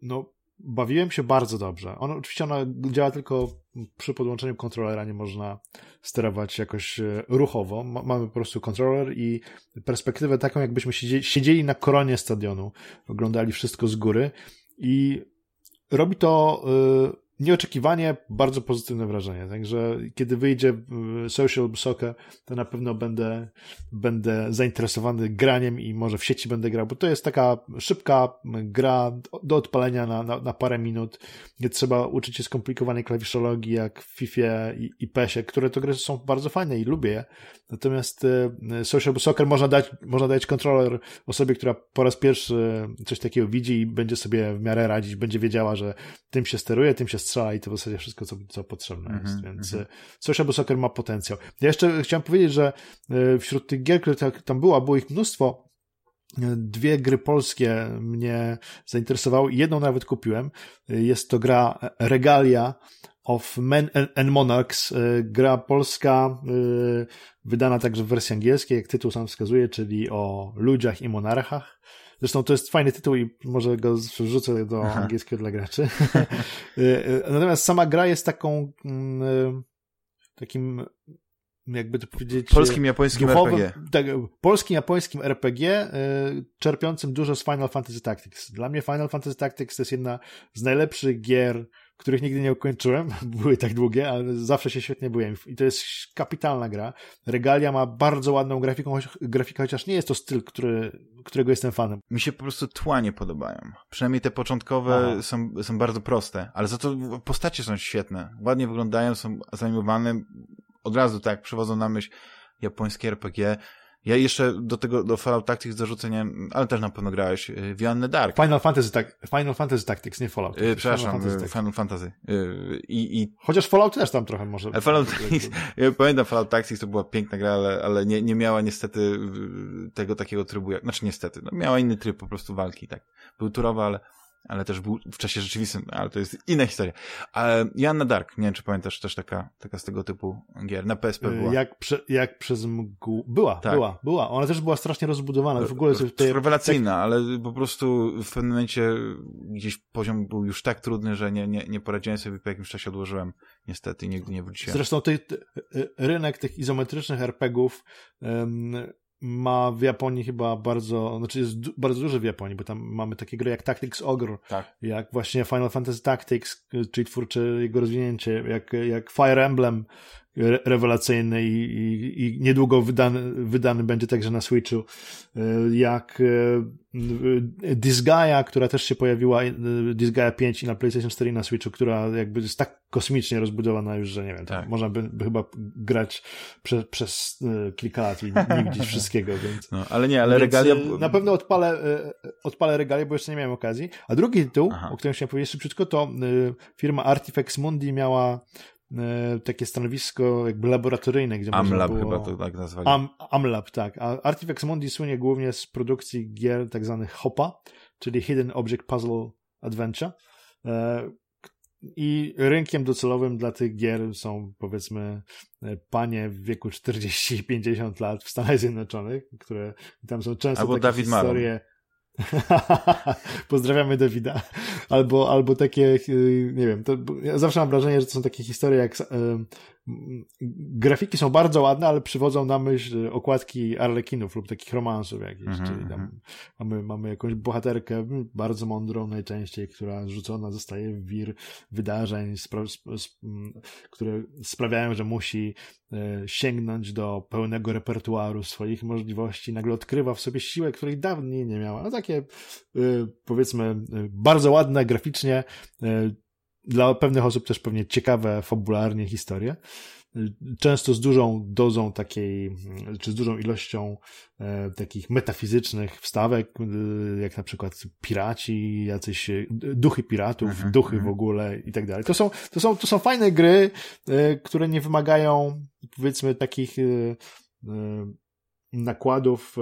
no, bawiłem się bardzo dobrze. On, oczywiście ona działa tylko przy podłączeniu kontrolera, nie można sterować jakoś e, ruchowo. mamy po prostu kontroler i perspektywę taką, jakbyśmy siedzieli, siedzieli na koronie stadionu, oglądali wszystko z góry i robi to y, nieoczekiwanie bardzo pozytywne wrażenie. Także kiedy wyjdzie Social Soccer, to na pewno będę, będę zainteresowany graniem i może w sieci będę grał, bo to jest taka szybka gra do odpalenia na, na, na parę minut. Nie trzeba uczyć się skomplikowanej klawiszologii jak w FIFA i, i PESie, które to gry są bardzo fajne i lubię je. Natomiast e, Social Soccer można dać, można dać kontroler osobie, która po raz pierwszy coś takiego widzi i będzie sobie w miarę radzić, będzie wiedziała, że tym się steruje, tym się strzela i to w zasadzie wszystko, co, co potrzebne mm -hmm, jest, więc mm -hmm. Social Soccer ma potencjał. Ja jeszcze chciałem powiedzieć, że e, wśród tych gier, które tam była, było ich mnóstwo, Dwie gry polskie mnie zainteresowały. Jedną nawet kupiłem. Jest to gra Regalia of Men and Monarchs. Gra polska, wydana także w wersji angielskiej, jak tytuł sam wskazuje, czyli o ludziach i monarchach. Zresztą to jest fajny tytuł i może go wrzucę do Aha. angielskiego dla graczy. [laughs] Y, y, natomiast sama gra jest taką mm, y, takim jakby to powiedzieć... Polskim, japońskim duchowym, RPG. Tak, polskim, japońskim RPG, y, czerpiącym dużo z Final Fantasy Tactics. Dla mnie Final Fantasy Tactics to jest jedna z najlepszych gier, których nigdy nie ukończyłem, [laughs] były tak długie, ale zawsze się świetnie byłem. I to jest kapitalna gra. Regalia ma bardzo ładną grafiką, grafikę, chociaż nie jest to styl, który, którego jestem fanem. Mi się po prostu tła nie podobają. Przynajmniej te początkowe są, są bardzo proste, ale za to postacie są świetne. Ładnie wyglądają, są zanimowane. Od razu tak przywodzą na myśl japońskie RPG. Ja jeszcze do tego, do Fallout Tactics zarzucę, nie, ale też na pewno grałeś, y, Wianny Dark. Final Fantasy, tak, Final Fantasy Tactics, nie Fallout. Yy, przepraszam, Final Fantasy. Final Fantasy. Yy, i, i... Chociaż Fallout też tam trochę może. Fallout [laughs] [laughs] ja pamiętam Fallout Tactics, to była piękna gra, ale, ale nie, nie miała niestety tego takiego trybu, jak, znaczy niestety, no, miała inny tryb po prostu walki, tak. Był turowa, ale ale też był w czasie rzeczywistym, ale to jest inna historia. Ale Janna Dark, nie wiem, czy pamiętasz też taka, taka z tego typu gier, na PSP była. Jak, prze, jak przez mgłę, była, tak. była, była. Ona też była strasznie rozbudowana, w ogóle... Te, rewelacyjna, tak... ale po prostu w pewnym momencie gdzieś poziom był już tak trudny, że nie, nie, nie poradziłem sobie, po jakimś czasie odłożyłem, niestety, nigdy nie wróciłem. Zresztą ty, ty, rynek tych izometrycznych RPGów um, ma w Japonii chyba bardzo, znaczy jest bardzo duży w Japonii, bo tam mamy takie gry jak Tactics Ogre, tak. jak właśnie Final Fantasy Tactics, czyli twórcze jego rozwinięcie, jak, jak Fire Emblem, rewelacyjny i, i, i, niedługo wydany, wydany będzie także na Switchu, e, jak e, Disgaea, która też się pojawiła, e, Disgaea 5 na PlayStation 4 i na Switchu, która jakby jest tak kosmicznie rozbudowana już, że nie wiem, tak. można by, by, chyba grać prze, przez kilka lat i nie widzieć wszystkiego, [laughs] więc... No, ale nie, ale Regalia... Na pewno odpalę, odpalę Regalię, bo jeszcze nie miałem okazji. A drugi tytuł, Aha. o którym chciałem powiedzieć szybciutko, to firma Artifex Mundi miała E, takie stanowisko jakby laboratoryjne, gdzie Amlab było... chyba to tak nazwali. Am, Amlab, tak. A Artifex Mundi słynie głównie z produkcji gier tak zwanych HOPA, czyli Hidden Object Puzzle Adventure. E, I rynkiem docelowym dla tych gier są powiedzmy e, panie w wieku 40-50 lat w Stanach Zjednoczonych, które tam są często Albo takie David historie... Maron [laughs] Pozdrawiamy Dawida. Albo, albo takie, nie wiem, to, ja zawsze mam wrażenie, że to są takie historie jak grafiki są bardzo ładne, ale przywodzą na myśl okładki arlekinów lub takich romansów jakichś, mm -hmm. czyli tam mhm. mamy, mamy jakąś bohaterkę bardzo mądrą najczęściej, która rzucona zostaje w wir wydarzeń, spra które sprawiają, że musi sięgnąć do pełnego repertuaru swoich możliwości, nagle odkrywa w sobie siłę, której dawniej nie miała. No takie e, powiedzmy e, bardzo ładne graficznie, dla pewnych osób też pewnie ciekawe fabularnie historie. Często z dużą dozą takiej, czy z dużą ilością e, takich metafizycznych wstawek, e, jak na przykład piraci, jacyś e, duchy piratów, mhm, duchy mhm. w ogóle i tak dalej. To są, to są, to są fajne gry, e, które nie wymagają, powiedzmy, takich e, e, nakładów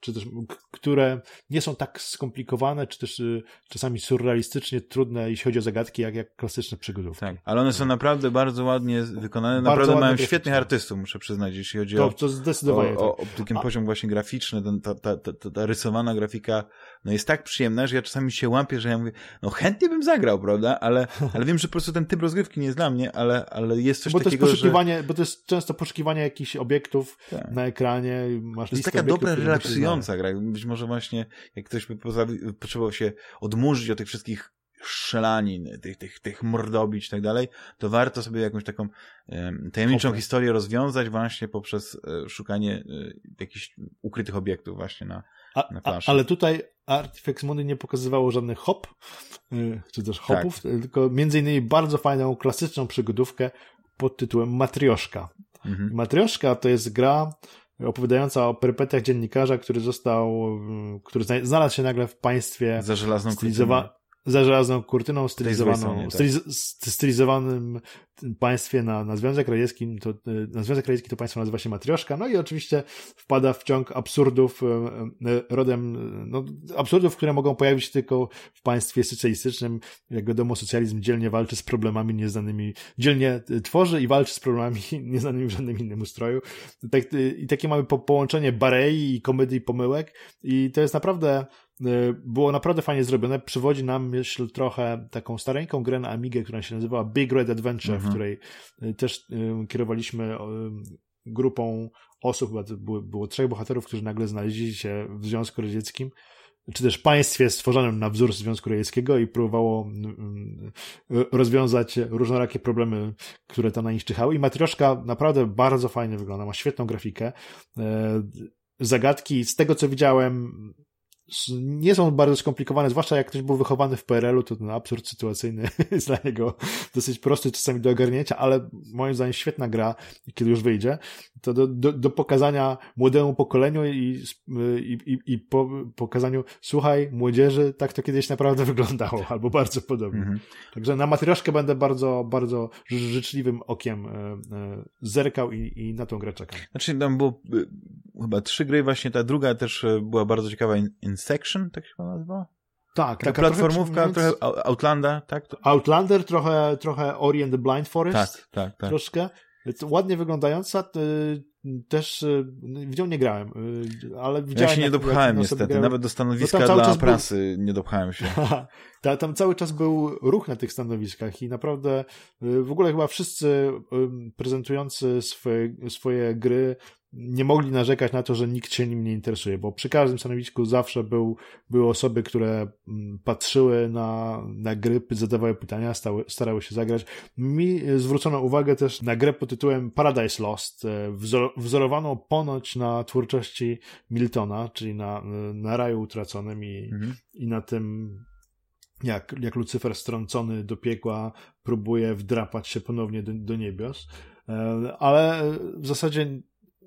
czy też które nie są tak skomplikowane, czy też y, czasami surrealistycznie trudne, jeśli chodzi o zagadki, jak, jak klasyczne przygodówki. Tak, ale one są naprawdę bardzo ładnie wykonane, bardzo naprawdę mają świetnych artystów, muszę przyznać, jeśli chodzi to, o, to zdecydowanie o, o, o taki poziom właśnie graficzny, ten, ta, ta, ta, ta rysowana grafika no jest tak przyjemna, że ja czasami się łapię, że ja mówię, no chętnie bym zagrał, prawda, ale, [laughs] ale wiem, że po prostu ten typ rozgrywki nie jest dla mnie, ale, ale jest coś bo takiego, to jest poszukiwanie, że... Bo to jest często poszukiwanie jakichś obiektów tak. na ekranie, masz To jest taka dobra, relaksująca gra. Być może właśnie, jak ktoś by potrzebował się odmurzyć od tych wszystkich szelanin, tych, tych, tych mordobić i tak dalej, to warto sobie jakąś taką tajemniczą historię rozwiązać właśnie poprzez e, szukanie e, jakichś ukrytych obiektów właśnie na, a, na planszy. Ale tutaj Artifex Mundi nie pokazywało żadnych hop, y, czy też hopów, tak. tylko między innymi bardzo fajną, klasyczną przygodówkę pod tytułem Matrioszka. Mhm. Matrioszka to jest gra opowiadająca o perypetiach dziennikarza, który został, y, który znalazł się nagle w państwie za żelazną za żelazną kurtyną stylizowaną, tak. stylizowanym państwie na, na Związek Radziecki, to, na Związek Radziecki to państwo nazywa się Matrioszka, no i oczywiście wpada w ciąg absurdów e, e, rodem, no, absurdów, które mogą pojawić się tylko w państwie socjalistycznym. Jak wiadomo, socjalizm dzielnie walczy z problemami nieznanymi, dzielnie tworzy i walczy z problemami [laughs] nieznanymi w żadnym innym ustroju. Tak, I takie mamy po, połączenie barei i komedii pomyłek i to jest naprawdę E, było naprawdę fajnie zrobione. Przywodzi nam myśl trochę taką stareńką grę na Amigę, która się nazywała Big Red Adventure, w mhm. której e, też e, kierowaliśmy grupą osób, było, było trzech bohaterów, którzy nagle znaleźli się w Związku Radzieckim, czy też państwie stworzonym na wzór Związku Radzieckiego i próbowało rozwiązać różnorakie problemy, które tam na nich czyhały. I Matrioszka naprawdę bardzo fajnie wygląda, ma świetną grafikę. Zagadki, z tego co widziałem, nie są bardzo skomplikowane, zwłaszcza jak ktoś był wychowany w PRL-u, to ten absurd sytuacyjny [laughs] jest dla niego dosyć prosty czasami do ogarnięcia, ale moim zdaniem świetna gra, kiedy już wyjdzie, to do, do, do pokazania młodemu pokoleniu i, i, i, i po, pokazaniu, słuchaj, młodzieży, tak to kiedyś naprawdę [laughs] wyglądało, albo bardzo podobnie. Mhm. Także na matrioszkę będę bardzo, bardzo życzliwym okiem e, e, zerkał i, i na tą grę czekam. Znaczy tam było e, chyba trzy gry, właśnie ta druga też była bardzo ciekawa, Section, tak się chyba nazywa? Tak, taka platformówka, trochę, trochę Outlander, tak? Outlander, trochę, trochę Orient Blind Forest. Tak, tak, tak. Troszkę. Ładnie wyglądająca, też w nią nie grałem, ale widziałem... Ja się nie dopchałem niestety, grałem. nawet do no stanowiska no dla prasy był... nie dopchałem się. [laughs] tam cały czas był ruch na tych stanowiskach i naprawdę w ogóle chyba wszyscy prezentujący swoje, swoje gry nie mogli narzekać na to, że nikt się nim nie interesuje, bo przy każdym stanowisku zawsze był, były osoby, które mm, patrzyły na, na gry, zadawały pytania, stały, starały się zagrać. Mi zwrócono uwagę też na grę pod tytułem Paradise Lost, e, wzor, wzorowaną ponoć na twórczości Miltona, czyli na, na raju utraconym i, mhm. i na tym jak, jak Lucyfer strącony do piekła próbuje wdrapać się ponownie do, do niebios. E, ale w zasadzie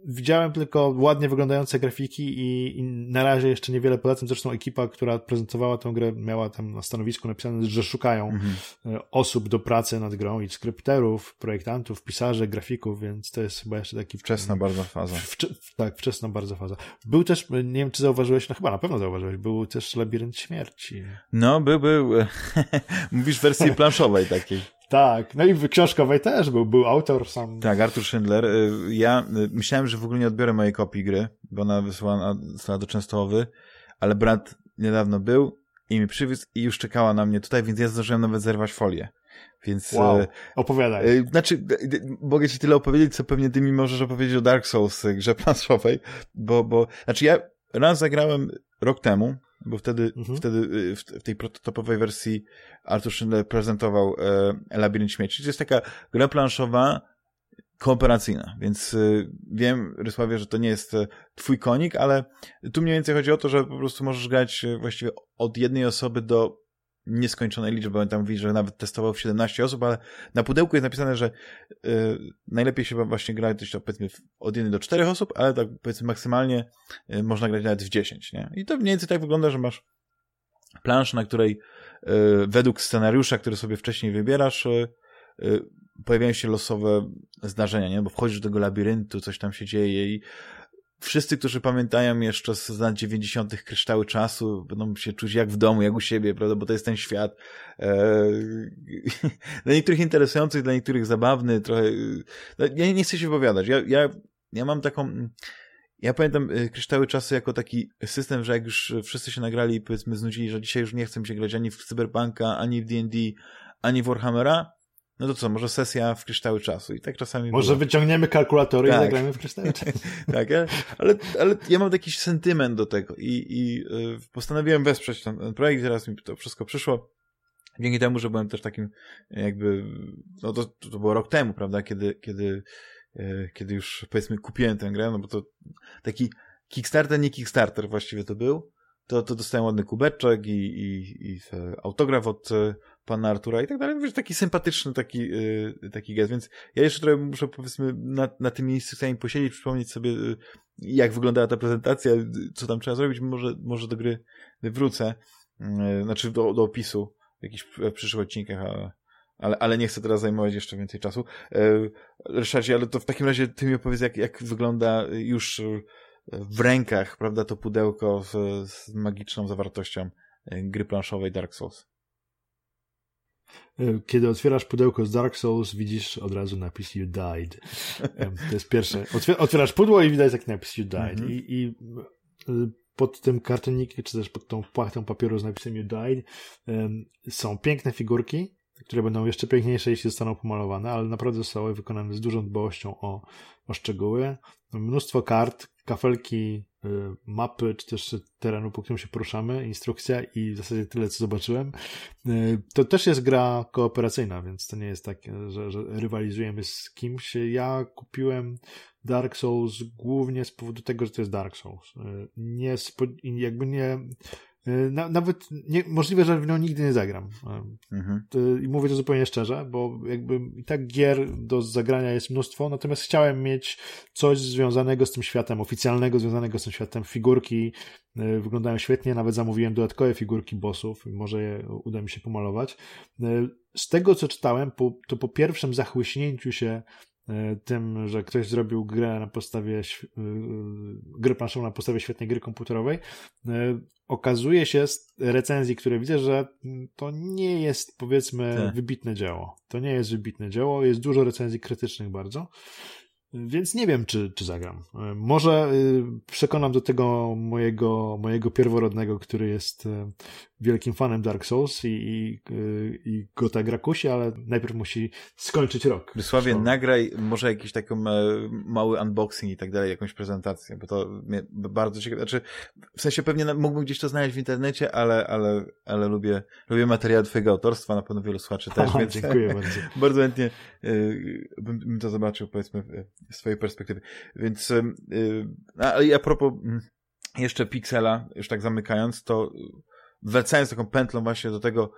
widziałem tylko ładnie wyglądające grafiki i, i, na razie jeszcze niewiele tym. Zresztą ekipa, która prezentowała tę grę, miała tam na stanowisku napisane, że szukają mhm. E, osób do pracy nad grą i skrypterów, projektantów, pisarzy, grafików, więc to jest chyba jeszcze taki... Wczesna bardzo faza. W, tak, wczesna bardzo faza. Był też, nie wiem czy zauważyłeś, no chyba na pewno zauważyłeś, był też Labirynt Śmierci. No, był, był. [laughs] Mówisz wersji planszowej takiej. Tak, no i w książkowej też był, był autor sam. Tak, Artur Schindler. Y, ja y, myślałem, że w ogóle nie odbiorę mojej kopii gry, bo ona wysłała do Częstochowy, ale brat niedawno był i mi przywiózł i już czekała na mnie tutaj, więc ja zdążyłem nawet zerwać folię. Więc. Wow. Y, opowiadaj. Znaczy, mogę ci tyle opowiedzieć, co pewnie ty mi możesz opowiedzieć o Dark Souls, grze planszowej, bo, bo, znaczy ja raz zagrałem rok temu, bo wtedy, mhm. wtedy y, w, tej prototypowej wersji Arthur Schindler prezentował e, Labirynt Śmieci. To jest taka gra planszowa kooperacyjna, więc y, wiem, Rysławie, że to nie jest e, twój konik, ale tu mniej więcej chodzi o to, że po prostu możesz grać e, właściwie od jednej osoby do nieskończonej liczby, bo tam widzę, że nawet testował w 17 osób, ale na pudełku jest napisane, że y, najlepiej się właśnie gra to powiedzmy od 1 do 4 osób, ale tak powiedzmy maksymalnie y, można grać nawet w 10, nie? I to mniej więcej tak wygląda, że masz planszę, na której y, według scenariusza, który sobie wcześniej wybierasz, pojawiają się losowe zdarzenia, nie? Bo wchodzisz do tego labiryntu, coś tam się dzieje i wszyscy, którzy pamiętają jeszcze z lat 90. kryształy czasu, będą się czuć jak w domu, jak u siebie, prawda, bo to jest ten świat. Eee, [laughs] dla niektórych interesujący, dla niektórych zabawny, trochę. No, ja nie chcę się wypowiadać. Ja, ja, ja mam taką. Ja pamiętam e, kryształy czasu jako taki system, że jak już wszyscy się nagrali i powiedzmy znudzili, że dzisiaj już nie chcę się grać ani w Cyberpunka, ani w D&D, ani w Warhammera, no to co, może sesja w kryształy czasu i tak czasami... Może było. wyciągniemy kalkulatory tak. i zagramy w kryształy [laughs] czasu. tak, ale, ale ja mam jakiś sentyment do tego i, i y, postanowiłem wesprzeć ten, ten projekt, teraz mi to wszystko przyszło. Dzięki temu, że byłem też takim jakby, no to, to było rok temu, prawda, kiedy, kiedy, y, kiedy już powiedzmy kupiłem tę grę, no bo to taki Kickstarter, nie Kickstarter właściwie to był, to, to dostałem ładny kubeczek i, i, i autograf od pana Artura i tak dalej. Wiesz, taki sympatyczny taki, yy, taki gest, więc ja jeszcze trochę muszę powiedzmy na, na tym miejscu sobie posiedzieć, przypomnieć sobie yy, jak wyglądała ta prezentacja, co tam trzeba zrobić, może, może do gry wrócę, yy, znaczy do, do opisu w jakichś przyszłych odcinkach, ale, ale, ale nie chcę teraz zajmować jeszcze więcej czasu. Yy, Ryszardzie, ale to w takim razie ty mi opowiedz, jak, jak wygląda już w rękach, prawda, to pudełko z, z magiczną zawartością yy, gry planszowej Dark Souls. E, kiedy otwierasz pudełko z Dark Souls, widzisz od razu napis You Died. To jest pierwsze. Otwierasz pudło i widać taki napis You Died. -hmm. I, I, e, pod tym kartonikiem, czy też pod tą płachtą papieru z napisem You Died są piękne figurki, które będą jeszcze piękniejsze, jeśli zostaną pomalowane, ale naprawdę zostały wykonane z dużą dbałością o, o szczegóły. Mnóstwo kart, kafelki, mapy, czy też terenu, po którym się poruszamy, instrukcja i w zasadzie tyle, co zobaczyłem. Y, to też jest gra kooperacyjna, więc to nie jest tak, że, że rywalizujemy z kimś. Ja kupiłem Dark Souls głównie z powodu tego, że to jest Dark Souls. Y, nie, jakby nie, Y, nawet nie, możliwe, że w nią nigdy nie zagram. Y, mhm. I mówię to zupełnie szczerze, bo jakby i tak gier do zagrania jest mnóstwo, natomiast chciałem mieć coś związanego z tym światem, oficjalnego związanego z tym światem. Figurki y, wyglądają świetnie, nawet zamówiłem dodatkowe figurki bossów, może je uda mi się pomalować. Z tego, co czytałem, to po pierwszym zachłyśnięciu się tym, że ktoś zrobił grę na podstawie, e, grę planszową na podstawie świetnej gry komputerowej, e, okazuje się z recenzji, które widzę, że to nie jest powiedzmy tak. wybitne dzieło. To nie jest wybitne dzieło, jest dużo recenzji krytycznych bardzo. Więc nie wiem, czy, czy zagram. Może przekonam do tego mojego, mojego pierworodnego, który jest wielkim fanem Dark Souls i, i, i go ta gra kusi, ale najpierw musi skończyć rok. Wysławie, nagraj może jakiś taki mały unboxing i tak dalej, jakąś prezentację, bo to mnie bardzo ciekawe. Znaczy, w sensie pewnie mógłbym gdzieś to znaleźć w internecie, ale, ale, ale lubię, lubię materiał twojego autorstwa, na pewno wielu słuchaczy też, [laughs] więc dziękuję [laughs] bardzo. bardzo chętnie bym, bym to zobaczył, powiedzmy, z swojej perspektywy. Więc, yy, ale a propos mm, jeszcze Pixela, już tak zamykając, to wracając taką pętlą właśnie do tego,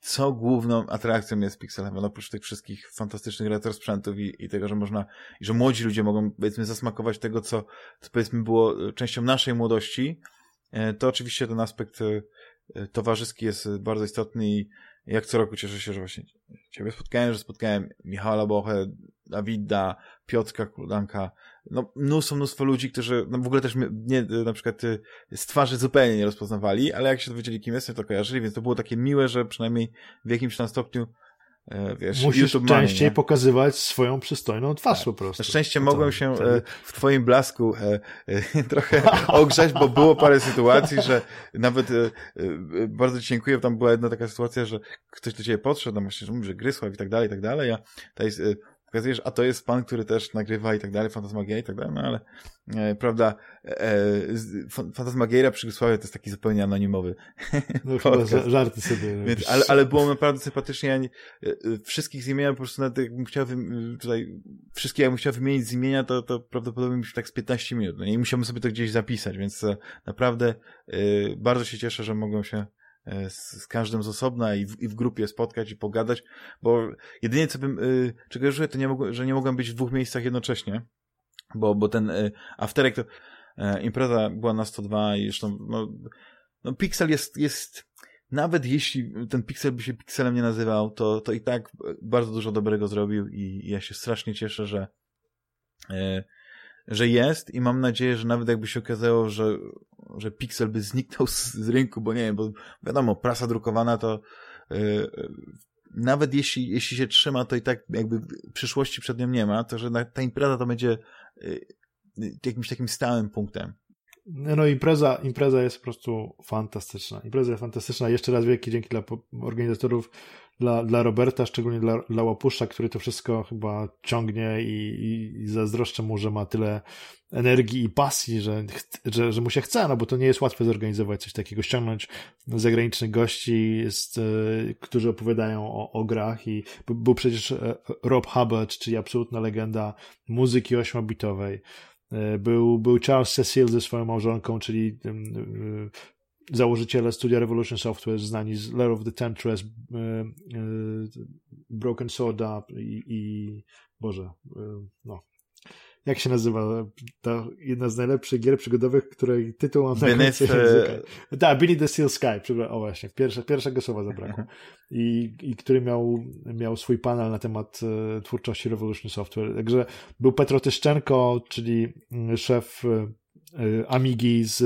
co główną atrakcją jest Pixelem, no oprócz tych wszystkich fantastycznych retro sprzętów i, i tego, że można, i że młodzi ludzie mogą, powiedzmy, zasmakować tego, co, co powiedzmy było e, częścią naszej młodości, e, to oczywiście ten aspekt e, towarzyski jest bardzo istotny i jak co roku cieszę się, że właśnie Ciebie spotkałem, że spotkałem Michała Bochę, Dawida, Piotrka Kudanka, no mnóstwo, mnóstwo ludzi, którzy no, w ogóle też mnie na przykład y, z twarzy zupełnie nie rozpoznawali, ale jak się dowiedzieli, kim jestem, to kojarzyli, więc to było takie miłe, że przynajmniej w jakimś tam stopniu E, wiesz, Musisz YouTube częściej money, pokazywać swoją przystojną twarz tak. po prostu. Na szczęście mogłem się e, w twoim blasku e, [laughs] trochę ogrzać, bo było parę sytuacji, że nawet bardzo ci dziękuję, tam była jedna taka sytuacja, że ktoś do ciebie podszedł, no myślę, że mówi, że Grysław i tak dalej, i tak dalej, a tutaj pokazujesz, a to jest pan, który też nagrywa i tak dalej, Fantasmagieria i tak dalej, no ale e, prawda, e, e Fantasmagieria przy to jest taki zupełnie anonimowy [laughs] No chyba żarty sobie Więc, ale, ale było naprawdę sympatycznie, ja nie, e, wszystkich z imienia po prostu nawet jakbym chciał tutaj, wszystkie jakbym chciał wymienić z imienia, to, to prawdopodobnie mi tak z 15 minut, no i musiałbym sobie to gdzieś zapisać, więc naprawdę bardzo się cieszę, że mogłem się E, z, z, każdym z osobna i w, i w, grupie spotkać i pogadać, bo jedynie co bym, y, czego to nie mogłem, że nie mogłem być w dwóch miejscach jednocześnie, bo, bo ten y, afterek to impreza była na 102 i zresztą no, no Pixel jest, jest nawet jeśli ten Pixel by się Pixelem nie nazywał, to, to i tak bardzo dużo dobrego zrobił i, i ja się strasznie cieszę, że że jest i mam nadzieję, że nawet jakby się okazało, że, że Pixel by zniknął z, z rynku, bo nie wiem, bo wiadomo, prasa drukowana to yy, nawet jeśli, jeśli się trzyma, to i tak jakby przyszłości przed nią nie ma, to że ta impreza to będzie yy, jakimś takim stałym punktem. No impreza, impreza jest po prostu fantastyczna. Impreza jest fantastyczna. Jeszcze raz wielki dzięki dla organizatorów dla, dla Roberta, szczególnie dla, dla Łapusza, który to wszystko chyba ciągnie i, i, i zazdroszczę mu, że ma tyle energii i pasji, że, że, że mu się chce, no bo to nie jest łatwe zorganizować coś takiego, ściągnąć zagranicznych gości, jest, y, którzy opowiadają o, o grach i był przecież e, Rob Hubbard, czyli absolutna legenda muzyki ośmobitowej. E, był, był Charles Cecil ze swoją małżonką, czyli założyciele studia Revolution Software, znani z Lair of the Temptress, e, e, Broken Soda i, i Boże, e, no, jak się nazywa ta jedna z najlepszych gier przygodowych, której tytuł mam na końcu języka. Tak, Billy the Steel Sky, o właśnie, pierwsze, pierwszego słowa zabrakło. I, i który miał, miał swój panel na temat twórczości Revolution Software. Także był Petro Tyszczenko, czyli szef Y, Amigi z,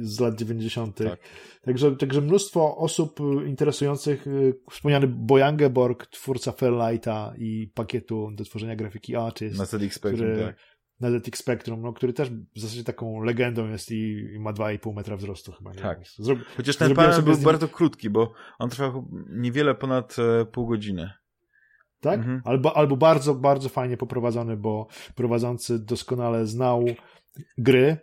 z lat 90. Tak. Także, także mnóstwo osób interesujących, y, wspomniany Bojan Geborg, twórca Fairlighta i pakietu do tworzenia grafiki Artist. Na ZX Spectrum, który, tak. na ZX Spectrum, no, który też w zasadzie taką legendą jest i, i ma 2,5 metra wzrostu chyba. Nie? Tak. Chociaż ten panel był nim... bardzo krótki, bo on trwał niewiele ponad e, pół godziny. Tak? Mhm. Albo, albo bardzo, bardzo fajnie poprowadzony, bo prowadzący doskonale znał gry,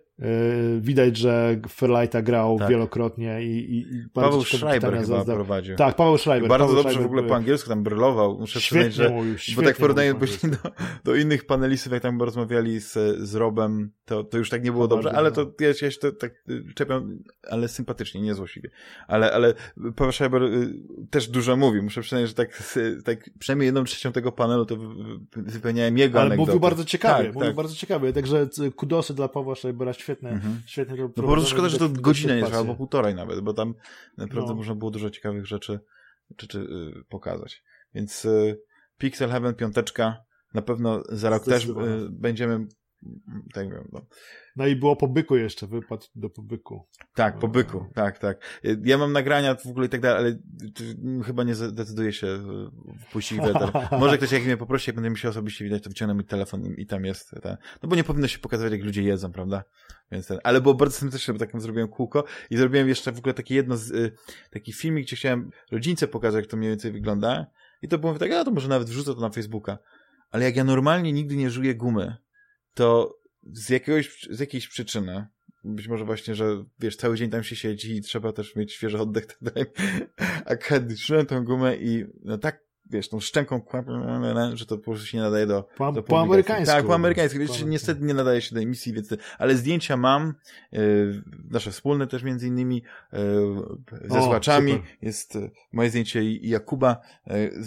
widać, że Fairlighta grał tak. wielokrotnie i, i, i Paweł Schreiber chyba zadał. prowadził. Tak, Paweł Schreiber. Bardzo Paweł dobrze Schreiber w ogóle po angielsku tam brylował. Muszę przyznać, że mówił, bo tak porównuję później do, do innych panelistów, jak tam rozmawiali z, z Robem, to, to już tak nie było to dobrze, ale to ja, ja się to tak y, czepiam, ale sympatycznie, nie złośliwie. Ale, ale Paweł Schreiber y, też dużo mówił. Muszę przyznać, że tak, tak przynajmniej jedną trzecią tego panelu to wypełniałem jego Ale anegdoty. mówił bardzo ciekawie, tak, mówił tak. bardzo ciekawie, także kudosy dla Pawła Schreibera, świetne, mhm. świetne no po prostu szkoda, że to godzina nie trwa, albo półtorej nawet, bo tam naprawdę no. można było dużo ciekawych rzeczy czy, czy, y, pokazać. Więc y, Pixel Heaven piąteczka na pewno za rok też y, będziemy tak wiem, no. no i było po byku jeszcze, wypad do pobyku. Tak, po byku, tak, tak. Ja mam nagrania w ogóle i tak dalej, ale chyba nie zdecyduję się wpuścić weter. [laughs] Może ktoś jak mnie poprosi, jak będę musiał osobiście widać, to wyciągnę mi telefon i, i tam jest. Ta... No bo nie powinno się pokazywać, jak ludzie jedzą, prawda? Więc ten... Ale było bardzo sympatyczne, bo taką zrobiłem kółko i zrobiłem jeszcze w ogóle takie jedno, z, y, taki filmik, gdzie chciałem rodzinie pokazać, jak to mniej więcej wygląda. I to było tak, a to może nawet wrzucę to na Facebooka. Ale jak ja normalnie nigdy nie żuję gumy, to z, jakiegoś, z jakiejś przyczyny, być może właśnie, że wiesz, cały dzień tam się siedzi i trzeba też mieć świeży oddech, [laughs] tak dalej. A kiedy czułem tą gumę i no tak, wiesz, tą szczęką że to po prostu się nie nadaje do, po, do po amerykańsku. Tak, po amerykańsku. Wiesz, niestety nie nadaje się do emisji, więc, ale zdjęcia mam, yy, nasze wspólne też między innymi, yy, ze słuchaczami. Jest yy, moje zdjęcie i Jakuba.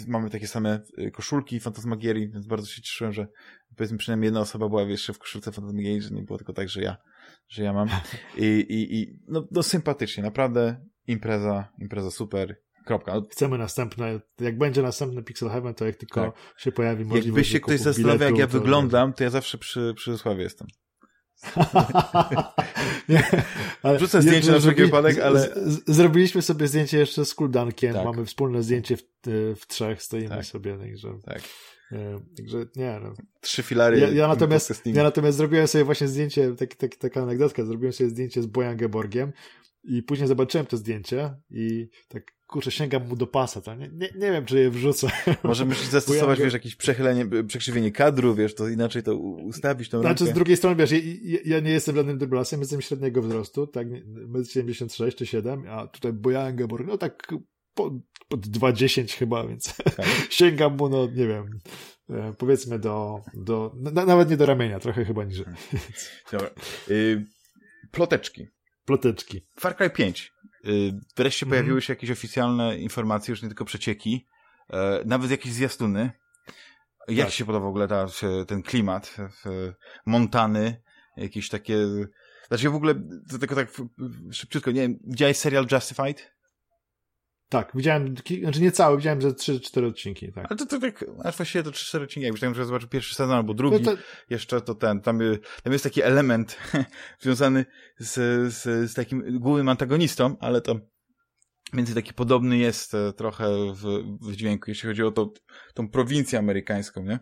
mamy takie same koszulki Fantasmagierii, więc bardzo się cieszyłem, że powiedzmy przynajmniej jedna osoba była jeszcze w koszulce Fantasmagierii, że nie było tylko tak, że ja, że ja mam. I, i, i no, no sympatycznie, naprawdę impreza, impreza super. Kropka. Chcemy następne, jak będzie następny Pixel Heaven, to jak tylko tak. się pojawi możliwość Jakby się ktoś zastanawia, jak ja to... wyglądam, to ja zawsze przy, przy Sławie jestem. [laughs] nie, ale Wrzucę zdjęcie na wszelki wypadek, ale... Zrobiliśmy sobie zdjęcie jeszcze z Kuldankiem, tak. mamy wspólne zdjęcie w, w trzech, stoimy tak. sobie, także... Tak. E, także nie, no. Trzy filary. Ja, ja natomiast, ja natomiast zrobiłem sobie właśnie zdjęcie, tak, tak, taka anegdotka, zrobiłem sobie zdjęcie z Bojan Geborgiem i później zobaczyłem to zdjęcie i tak kurczę, sięgam mu do pasa, to nie, nie, nie wiem, czy je wrzucę. [laughs] Może musisz zastosować, wiesz, jakieś przechylenie, przekrzywienie kadru, wiesz, to inaczej to ustawić tą Znaczy, z drugiej strony, wiesz, ja, ja nie jestem żadnym dyblasem, jestem średniego wzrostu, tak, 1,76 czy 7, a tutaj Bojan Geborg, no tak po, pod 2,10 chyba, więc tak. [laughs] sięgam mu, no nie wiem, e, powiedzmy do, do na, nawet nie do ramienia, trochę chyba niżej. Dobra. Y, ploteczki. Ploteczki. Far Cry 5. Y, wreszcie mm. pojawiły się jakieś oficjalne informacje, już nie tylko przecieki, e, nawet jakieś zwiastuny. Jak tak. się podoba w ogóle ta, ten klimat Montany, jakieś takie... Znaczy w ogóle, to tylko tak szybciutko, nie wiem, widziałeś serial Justified? Tak, widziałem, znaczy nie cały, widziałem, że 3-4 odcinki, tak. Ale to, to tak, aż właściwie to 3-4 odcinki, jak myślałem, że zobaczył pierwszy sezon albo drugi, no to... jeszcze to ten, tam, tam jest taki element [laughs] związany z, z, z takim głównym antagonistą, ale to między taki podobny jest e, trochę w, w dźwięku, jeśli chodzi o to, tą prowincję amerykańską, nie?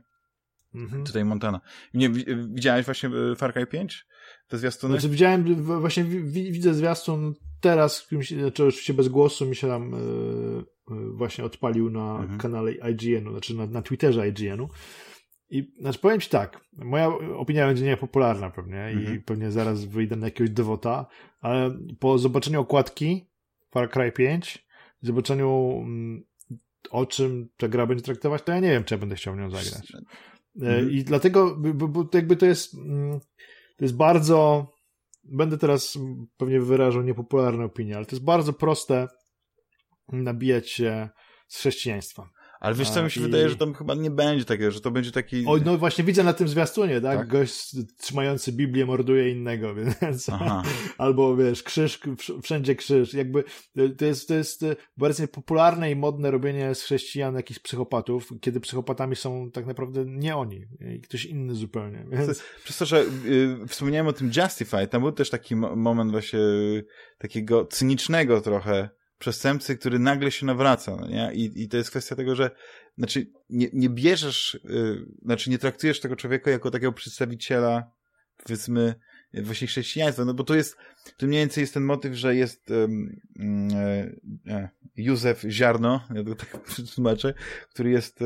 Mhm. Tutaj Montana. Nie, widziałeś właśnie e, Far Cry 5? Te zwiastuny? Znaczy widziałem, właśnie widzę zwiastun teraz, znaczy oczywiście bez głosu mi się tam yy, właśnie odpalił na mhm. kanale IGN-u, znaczy na, na Twitterze IGN-u. I znaczy powiem Ci tak, moja opinia będzie niepopularna pewnie mhm. i pewnie zaraz wyjdę na jakiegoś dowota, ale po zobaczeniu okładki Far Cry 5, zobaczeniu mm, o czym ta gra będzie traktować, to ja nie wiem, czy ja będę chciał w nią zagrać. Mhm. I dlatego, bo, bo jakby to jest, mm, to jest bardzo będę teraz pewnie wyrażał niepopularne opinie, ale to jest bardzo proste nabijać się z chrześcijaństwa. Ale wiesz co, mi się I... wydaje, że to chyba nie będzie takiego, że to będzie taki... Oj, no właśnie widzę na tym zwiastunie, tak? tak? Gość trzymający Biblię morduje innego, [laughs] więc... Aha. Albo wiesz, krzyż, wszędzie krzyż. Jakby to jest, to jest bardzo popularne i modne robienie z chrześcijan jakichś psychopatów, kiedy psychopatami są tak naprawdę nie oni, ktoś inny zupełnie. Więc... Przez to, że y, wspomniałem o tym Justify, tam był też taki moment właśnie takiego cynicznego trochę przestępcy, który nagle się nawraca, no nie? I, I to jest kwestia tego, że znaczy nie, nie bierzesz, yy, znaczy nie traktujesz tego człowieka jako takiego przedstawiciela powiedzmy, właśnie chrześcijaństwa, no bo to jest, to mniej więcej jest ten motyw, że jest um, e, Józef Ziarno, ja to tak [laughs] przetłumaczę, który jest, e,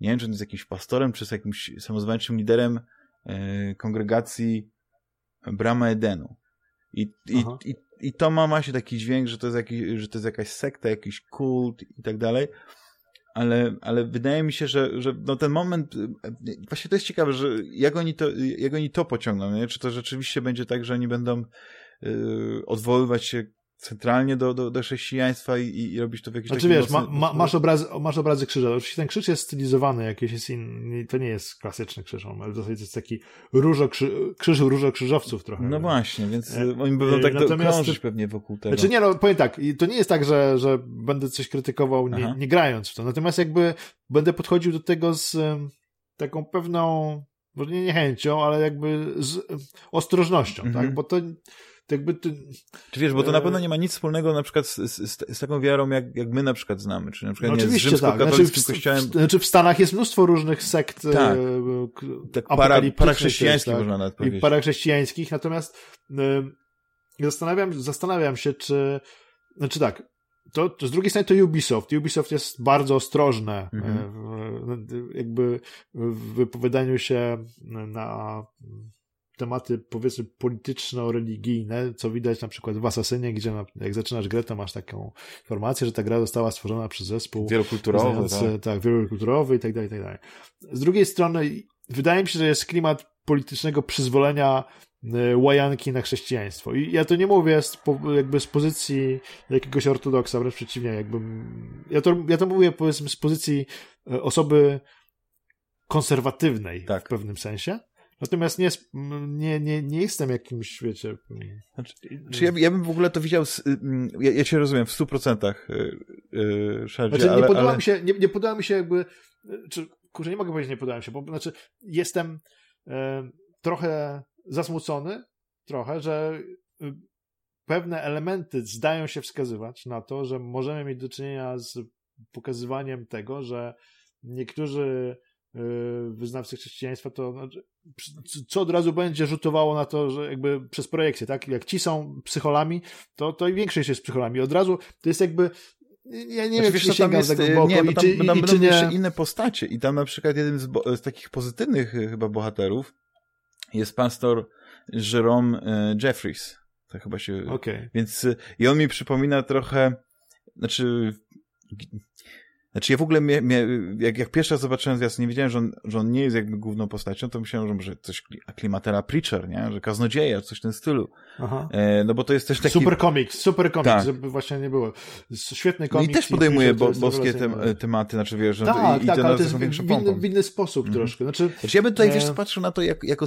nie wiem, czy on jest jakimś pastorem, czy jest jakimś samozwańczym liderem e, kongregacji Brama Edenu. I, i, i, i to ma, się taki dźwięk, że to, jest jakiś, że to jest jakaś sekta, jakiś kult i tak dalej, ale, ale wydaje mi się, że, że no ten moment, właśnie to jest ciekawe, że jak oni to, jak oni to pociągną, nie? czy to rzeczywiście będzie tak, że oni będą yy, odwoływać się centralnie do, do, do chrześcijaństwa i, i robić to w jakiś znaczy, wiesz, ma, ma, masz, obrazy, masz obrazy krzyża. Oczywiście ten krzyż jest stylizowany, jakiś jest inny. To nie jest klasyczny krzyż, ale w zasadzie to jest taki różo, krzy, krzyż różo krzyżowców trochę. No właśnie, więc e, oni będą tak Natomiast, krążyć pewnie wokół tego. Znaczy nie, no powiem tak, to nie jest tak, że, że będę coś krytykował nie, nie grając w to. Natomiast jakby będę podchodził do tego z taką pewną może nie niechęcią, ale jakby z ostrożnością, tak? Mhm. Bo to jakby to... Czy wiesz, bo to na pewno nie ma nic wspólnego na przykład z, z, z taką wiarą, jak, jak my na przykład znamy, czy na przykład no nie, oczywiście, z tak. znaczy w, kościołem... Znaczy w Stanach jest mnóstwo różnych sekt e, tak. tak para, parachrześcijańskich tak? można nawet powiedzieć. I parachrześcijańskich, natomiast y, zastanawiam, zastanawiam się, czy znaczy tak, to, to, z drugiej strony to Ubisoft. Ubisoft jest bardzo ostrożne mhm. w, jakby w wypowiadaniu się na tematy powiedzmy polityczno-religijne, co widać na przykład w Asasynie, gdzie na, jak zaczynasz grę, to masz taką informację, że ta gra została stworzona przez zespół wielokulturowy, tak. tak, wielokulturowy i tak dalej, i tak dalej. Z drugiej strony wydaje mi się, że jest klimat politycznego przyzwolenia e, łajanki na chrześcijaństwo. I ja to nie mówię z, jakby z pozycji jakiegoś ortodoksa, wręcz przeciwnie, jakby ja to, ja to mówię powiedzmy z pozycji e, osoby konserwatywnej tak. w pewnym sensie, Natomiast nie, nie, nie, nie jestem jakimś, wiecie... Znaczy, czy ja, ja bym w ogóle to widział, z, ja, ja cię rozumiem w stu procentach, yy, znaczy, nie podoba ale... mi się, nie, nie podoba mi się jakby, czy, kurczę, nie mogę powiedzieć, nie podoba mi się, bo znaczy jestem e, trochę zasmucony, trochę, że y, pewne elementy zdają się wskazywać na to, że możemy mieć do czynienia z pokazywaniem tego, że niektórzy y, wyznawcy chrześcijaństwa to znaczy, co od razu będzie rzutowało na to, że jakby przez projekcję, tak? Jak ci są psycholami, to, to i większość jest psycholami. Od razu to jest jakby ja nie znaczy, wiem, czy sięgam jest, głęboko nie, bo tam, i, tam i, będą jeszcze inne postacie i tam na przykład jeden z, z takich pozytywnych e, chyba bohaterów jest pastor Jerome e, Jeffries. To chyba się... Okay. Więc e, i on mi przypomina trochę znaczy znaczy ja w ogóle, mia, mia, jak, jak pierwszy raz zobaczyłem zwiastun, nie wiedziałem, że on, że on nie jest jakby główną postacią, to myślałem, że może coś klimatera Preacher, nie? Że kaznodzieja, coś w tym stylu. Aha. E, no bo to jest też taki... Super komiks, super komiks, tak. żeby właśnie nie było. Świetny komiks. No i też podejmuje bo, boskie tem, tematy, znaczy wiesz, że tak, i, tak, i to jest w inny, w inny sposób mm. troszkę. Znaczy, znaczy ja bym tutaj, e... wiesz, patrzył na to jak, jako,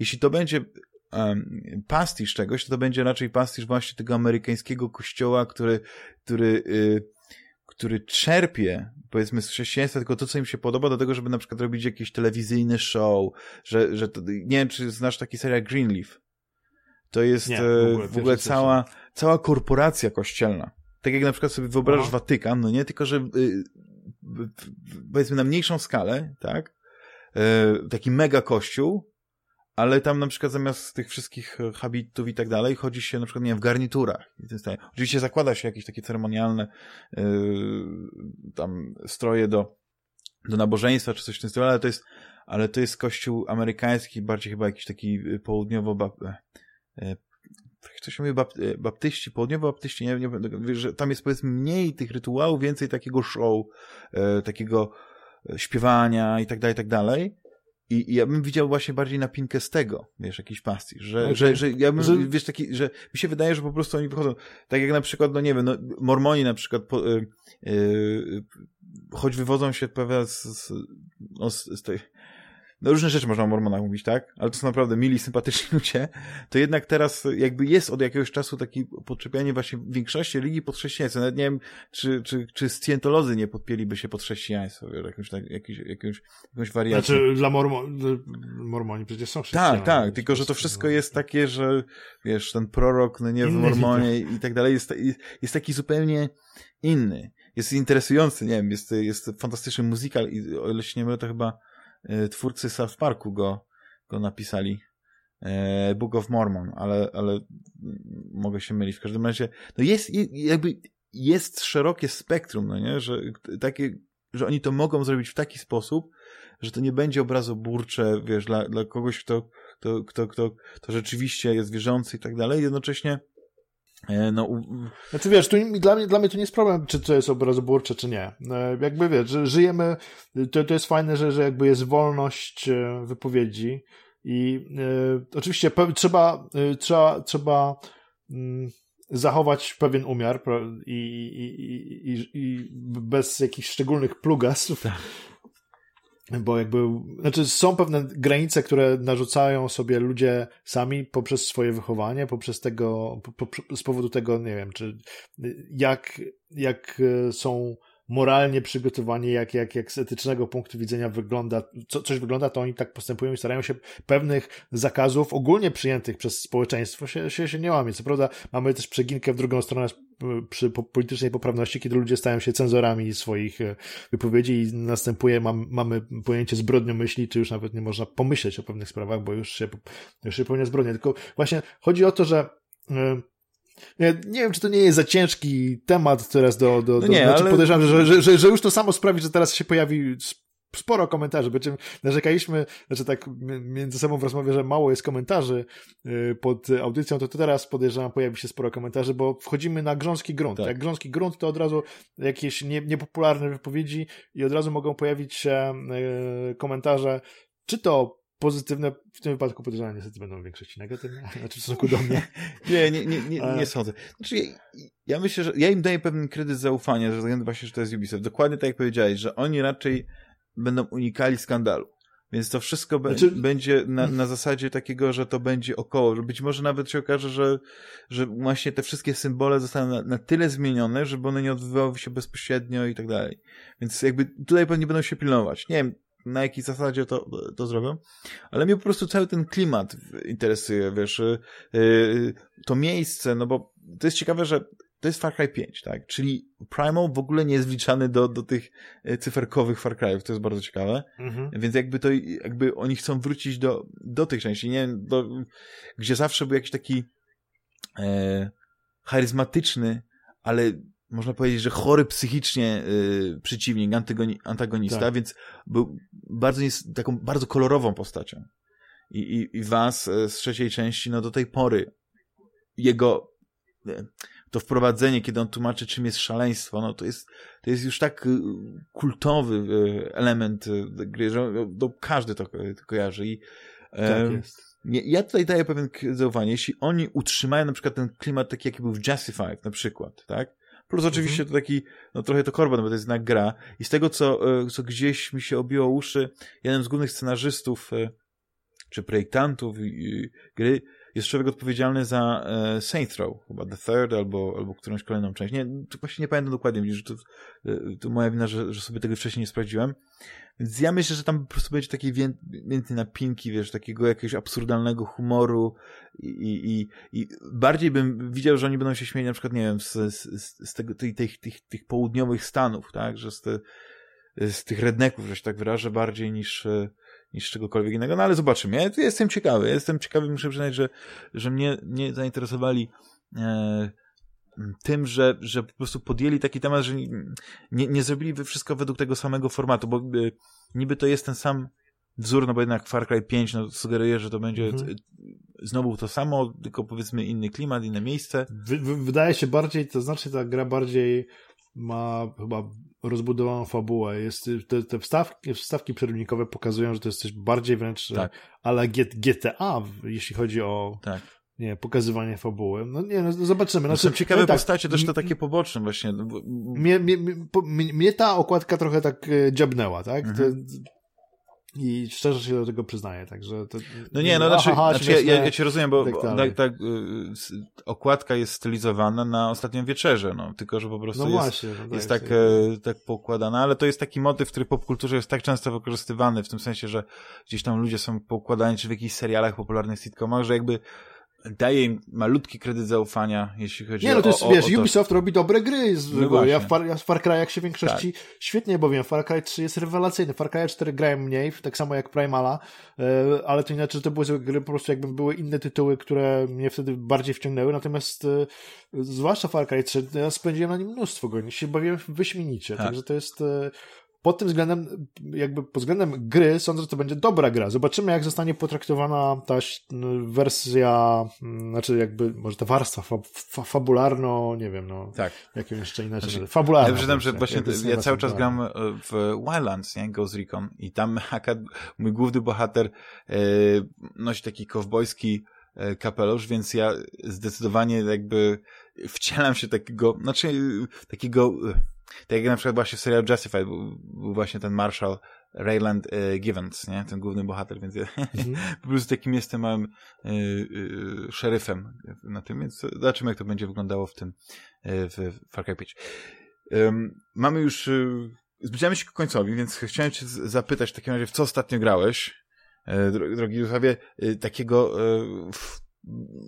jeśli to będzie um, pastisz czegoś, to to będzie raczej pastisz właśnie tego amerykańskiego kościoła, który, który y, który czerpie, powiedzmy, z chrześcijaństwa tylko to, co im się podoba, do tego, żeby na przykład robić jakieś telewizyjne show, że, że to, nie wiem, czy znasz taki serial Greenleaf. To jest nie, w e, ogóle, w ogóle cała, cała korporacja kościelna. Tak jak na przykład sobie wyobrażasz. Watykan, no nie, tylko że y, powiedzmy na mniejszą skalę, tak? Y, taki mega kościół, ale tam na przykład zamiast tych wszystkich e, habitów i tak dalej, chodzi się na przykład, nie wiem, w garniturach. Oczywiście zakłada się jakieś takie ceremonialne yy, tam stroje do, do nabożeństwa, czy coś w tym stylu, ale to jest, ale to jest kościół amerykański, bardziej chyba jakiś taki e, południowo yy, to się mówi bap, baptyści, południowo-baptyści, nie, nie, że tam jest powiedzmy mniej tych rytuałów, więcej takiego show, takiego śpiewania i tak dalej, i tak dalej. I, I, ja bym widział właśnie bardziej napinkę z tego, wiesz, jakiś pastisz, że, okay. że, że ja bym, że... wiesz, taki, że mi się wydaje, że po prostu oni wychodzą, tak jak na przykład, no nie wiem, no, mormoni na przykład, po, y, y, choć wywodzą się pewnie z, z, no, z, z tej, no różne rzeczy można o mormonach mówić, tak? Ale to są naprawdę mili, sympatyczni [laughs] ludzie. To jednak teraz jakby jest od jakiegoś czasu taki podczepianie właśnie w większości religii pod chrześcijaństwo. Nawet nie wiem, czy, czy, czy scjentolodzy nie podpięliby się pod chrześcijaństwo, wiesz, jakąś, tak, jakąś, jakąś, jakąś wariację. Znaczy dla mormo mormoni przecież są chrześcijanie. Tak, tak, tylko że to wszystko jest takie, że wiesz, ten prorok, no nie w mormonie i tak dalej, jest, jest taki zupełnie inny. Jest interesujący, nie wiem, jest, jest fantastyczny muzykal i o ile się nie mylę, to chyba twórcy South Parku go, go napisali. e, Book of Mormon, ale, ale mogę się mylić. W każdym razie, no jest jakby jest szerokie spektrum, no nie, że takie, że oni to mogą zrobić w taki sposób, że to nie będzie obrazoburcze, wiesz, dla, dla kogoś, kto, kto, kto, kto, kto rzeczywiście jest wierzący i tak dalej, jednocześnie e, no, znaczy wiesz, tu, dla, mnie, dla mnie to nie jest problem, czy to jest obrazoburcze, czy nie. E, jakby wiesz, że żyjemy, to, to jest fajne, że, że jakby jest wolność e, wypowiedzi i e, oczywiście trzeba, e, trzeba, trzeba mm, zachować pewien umiar i, i, i, i bez jakichś szczególnych plugasów. Tak. Bo jakby, znaczy są pewne granice, które narzucają sobie ludzie sami poprzez swoje wychowanie, poprzez tego, po, po, z powodu tego, nie wiem, czy jak, jak są moralnie przygotowani, jak, jak, jak z etycznego punktu widzenia wygląda, co, coś wygląda, to oni tak postępują i starają się pewnych zakazów ogólnie przyjętych przez społeczeństwo się, się, się nie łamie. Co prawda mamy też przeginkę w drugą stronę przy politycznej poprawności, kiedy ludzie stają się cenzorami swoich e, wypowiedzi i następuje, mam, mamy pojęcie zbrodniomyśli, czy już nawet nie można pomyśleć o pewnych sprawach, bo już się, już się popełnia zbrodnie. Tylko właśnie chodzi o to, że e, ja nie wiem, czy to nie jest za ciężki temat teraz do... do, no nie, do znaczy ale... Podejrzewam, że, że, że, że już to samo sprawi, że teraz się pojawi sporo komentarzy, czym narzekaliśmy, znaczy tak między sobą w rozmowie, że mało jest komentarzy y, pod audycją, to, to teraz podejrzewam pojawi się sporo komentarzy, bo wchodzimy na grząski grunt. Tak. Jak grząski grunt, to od razu jakieś nie, niepopularne wypowiedzi i od razu mogą pojawić się y, komentarze, czy to pozytywne, w tym wypadku podejrzewam niestety będą w większości negatywne, [laughs] znaczy w stosunku do mnie. [laughs] nie, nie, nie, nie, nie sądzę. Znaczy, ja, ja, myślę, że ja im daję pewien kredyt zaufania, ze względu właśnie, że to jest Ubisoft. Dokładnie tak jak powiedziałeś, że oni raczej będą unikali skandalu. Więc to wszystko znaczy... będzie na, na zasadzie takiego, że to będzie około, że być może nawet się okaże, że, że właśnie te wszystkie symbole zostaną na, na tyle zmienione, żeby one nie odbywały się bezpośrednio i tak dalej. Więc jakby tutaj pewnie będą się pilnować. Nie wiem, na jakiej zasadzie to, to zrobią, ale mnie po prostu cały ten klimat interesuje, wiesz, yy, to miejsce, no bo to jest ciekawe, że to jest Far Cry 5, tak? Czyli Primal w ogóle nie jest wliczany do, do tych e, cyferkowych Far Cry'ów, to jest bardzo ciekawe. Mhm. Więc jakby to, jakby oni chcą wrócić do, do tych części, nie do, gdzie zawsze był jakiś taki e, charyzmatyczny, ale można powiedzieć, że chory psychicznie y, przeciwnik, antagonista, tak. więc był bardzo taką bardzo kolorową postacią. I, i, i Was e, z trzeciej części, no do tej pory jego e, to wprowadzenie, kiedy on tłumaczy, czym jest szaleństwo, no to jest, to jest już tak y, kultowy y, element gry, że no, każdy to, to kojarzy. I, tak jest. Ja tutaj daję pewien zaufanie. Jeśli oni utrzymają na przykład ten klimat taki, jaki był w Justified na przykład, tak? Plus oczywiście mhm. to taki, no trochę to korban, bo to jest jednak gra. I z tego, co, e, co gdzieś mi się obiło uszy, jeden z głównych scenarzystów e, czy projektantów gry jest człowiek odpowiedzialny za e, Saints Row, chyba The Third albo, albo którąś kolejną część. Nie, to właśnie nie pamiętam dokładnie, widzisz, to, to moja wina, że, że sobie tego wcześniej nie sprawdziłem. Więc ja myślę, że tam po prostu będzie takiej więcej napinki, wiesz, takiego jakiegoś absurdalnego humoru i, i, i bardziej bym widział, że oni będą się śmieli na przykład, nie wiem, z, z, z tego, tych, tych, tych, tych południowych Stanów, tak, że z, te, z tych redneków, że się tak wyrażę, bardziej niż, niż czegokolwiek innego, no ale zobaczymy. Ja jestem ciekawy, jestem ciekawy, muszę przyznać, że, że mnie nie zainteresowali e, tym, że, że po prostu podjęli taki temat, że nie, nie zrobili wszystko według tego samego formatu, bo y, niby to jest ten sam wzór, no bo jednak Far Cry 5 no, sugeruje, że to będzie mhm. znowu to samo, tylko powiedzmy inny klimat, inne miejsce. wydaje się bardziej, to znaczy ta gra bardziej ma chyba rozbudowaną fabułę. Jest, te, te wstawki, wstawki przerwnikowe pokazują, że to jest coś bardziej wręcz tak. ale GTA, jeśli chodzi o tak nie, pokazywanie fabuły. No nie, no zobaczymy. Znaczy, są ciekawe tak, postacie, też to takie poboczne właśnie. No mnie, mnie, mnie, mnie ta okładka trochę tak e, dziabnęła, tak? Mhm. To, i szczerze się do tego przyznaję, także to, No nie, no znaczy, aha, znaczy ja, ja, cię rozumiem, bo tak, tak, tak, okładka jest stylizowana na ostatnią wieczerzę, no, tylko że po prostu no jest, właśnie, no jest tak, tak, tak. poukładana, ale to jest taki motyw, który popkulturze jest tak często wykorzystywany, w tym sensie, że gdzieś tam ludzie są poukładani, czy w jakichś serialach popularnych sitcomach, że jakby daję im malutki kredyt zaufania, jeśli chodzi o... Nie, no to jest, o, wiesz, o to... Ubisoft robi dobre gry. Z, No ja, w Far, ja w Far Cry'ach się w większości tak. świetnie bawiłem. Far Cry 3 jest rewelacyjny. Far Cry 4 grałem mniej, tak samo jak Primala, e, ale to inaczej, że to były złe gry, po prostu jakby były inne tytuły, które mnie wtedy bardziej wciągnęły, natomiast e, zwłaszcza Far Cry 3, ja spędziłem na nim mnóstwo godzin, się bawiłem wyśmienicie, tak. także to jest e, pod tym względem, jakby pod względem gry, sądzę, że to będzie dobra gra. Zobaczymy, jak zostanie potraktowana ta wersja, znaczy jakby, może ta warstwa fa fa fabularno, nie wiem, no. Tak. Jak ją jeszcze inaczej znaczy, fabularna. Ja przyznam, że właśnie ja cały czas gram e, w Wildlands, nie? Ghost Recon i tam [laughs] mój główny bohater e, nosi taki kowbojski e, kapelusz, więc ja zdecydowanie jakby wcielam się takiego, znaczy takiego tak jak na przykład właśnie w serialu Justified był, był właśnie ten Marshall Rayland y, Givens, nie? Ten główny bohater, więc ja mm. [laughs] po prostu takim jestem małym y, y, szeryfem na tym, więc zobaczymy, jak to będzie wyglądało w tym w Far Cry 5. Um, mamy już zbliżamy się ku końcowi, więc chciałem cię zapytać w takim razie, w co ostatnio grałeś, drogi Józefie, takiego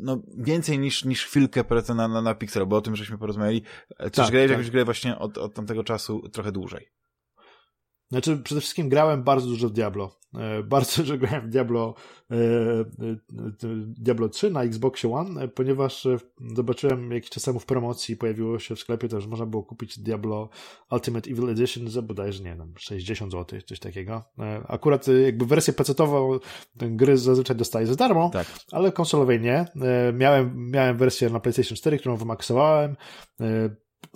no, więcej niż, niż chwilkę powiedzmy na, na, na Pixel, bo o tym żeśmy porozmawiali. Coś tak, grałeś tak. jakąś grę właśnie od, od tamtego czasu trochę dłużej. Znaczy, przede wszystkim grałem bardzo dużo w Diablo. E, [laughs] bardzo dużo grałem w Diablo, e, e, Diablo 3 na Xboxie One, ponieważ zobaczyłem jakiś czas temu w promocji, pojawiło się w sklepie też, można było kupić Diablo Ultimate Evil Edition za bodajże, nie wiem, 60 zł, coś takiego. Akurat jakby wersję PC-ową gry zazwyczaj dostaję za darmo, tak. ale konsolowej nie. Miałem, miałem wersję na PlayStation 4, którą wymaksowałem,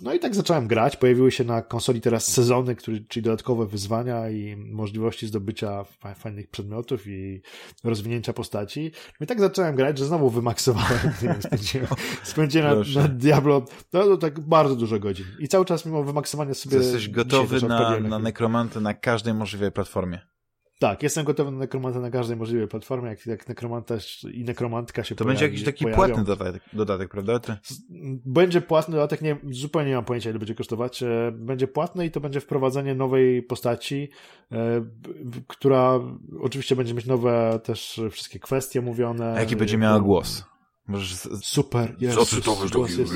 no i tak zacząłem grać. Pojawiły się na konsoli teraz sezony, który, czyli dodatkowe wyzwania i możliwości zdobycia fajnych przedmiotów i rozwinięcia postaci. No I tak zacząłem grać, że znowu wymaksowałem. [laughs] spędziłem spędziłem na, na, Diablo no, no, tak bardzo dużo godzin. I cały czas mimo wymaksowania sobie... Jesteś gotowy na, na nekromantę na każdej możliwej platformie. Tak, jestem gotowy na nekromantę na każdej możliwej platformie, jak, jak nekromanta i nekromantka się To pojawi, będzie jakiś taki pojawią. płatny dodatek, dodatek prawda? Ty? Będzie płatny dodatek, nie, zupełnie nie mam pojęcia, ile będzie kosztować. E, będzie płatny i to będzie wprowadzenie nowej postaci, e, która oczywiście będzie mieć nowe też wszystkie kwestie mówione. A jaki będzie miała głos? Możesz Super, jest. Co ty jest...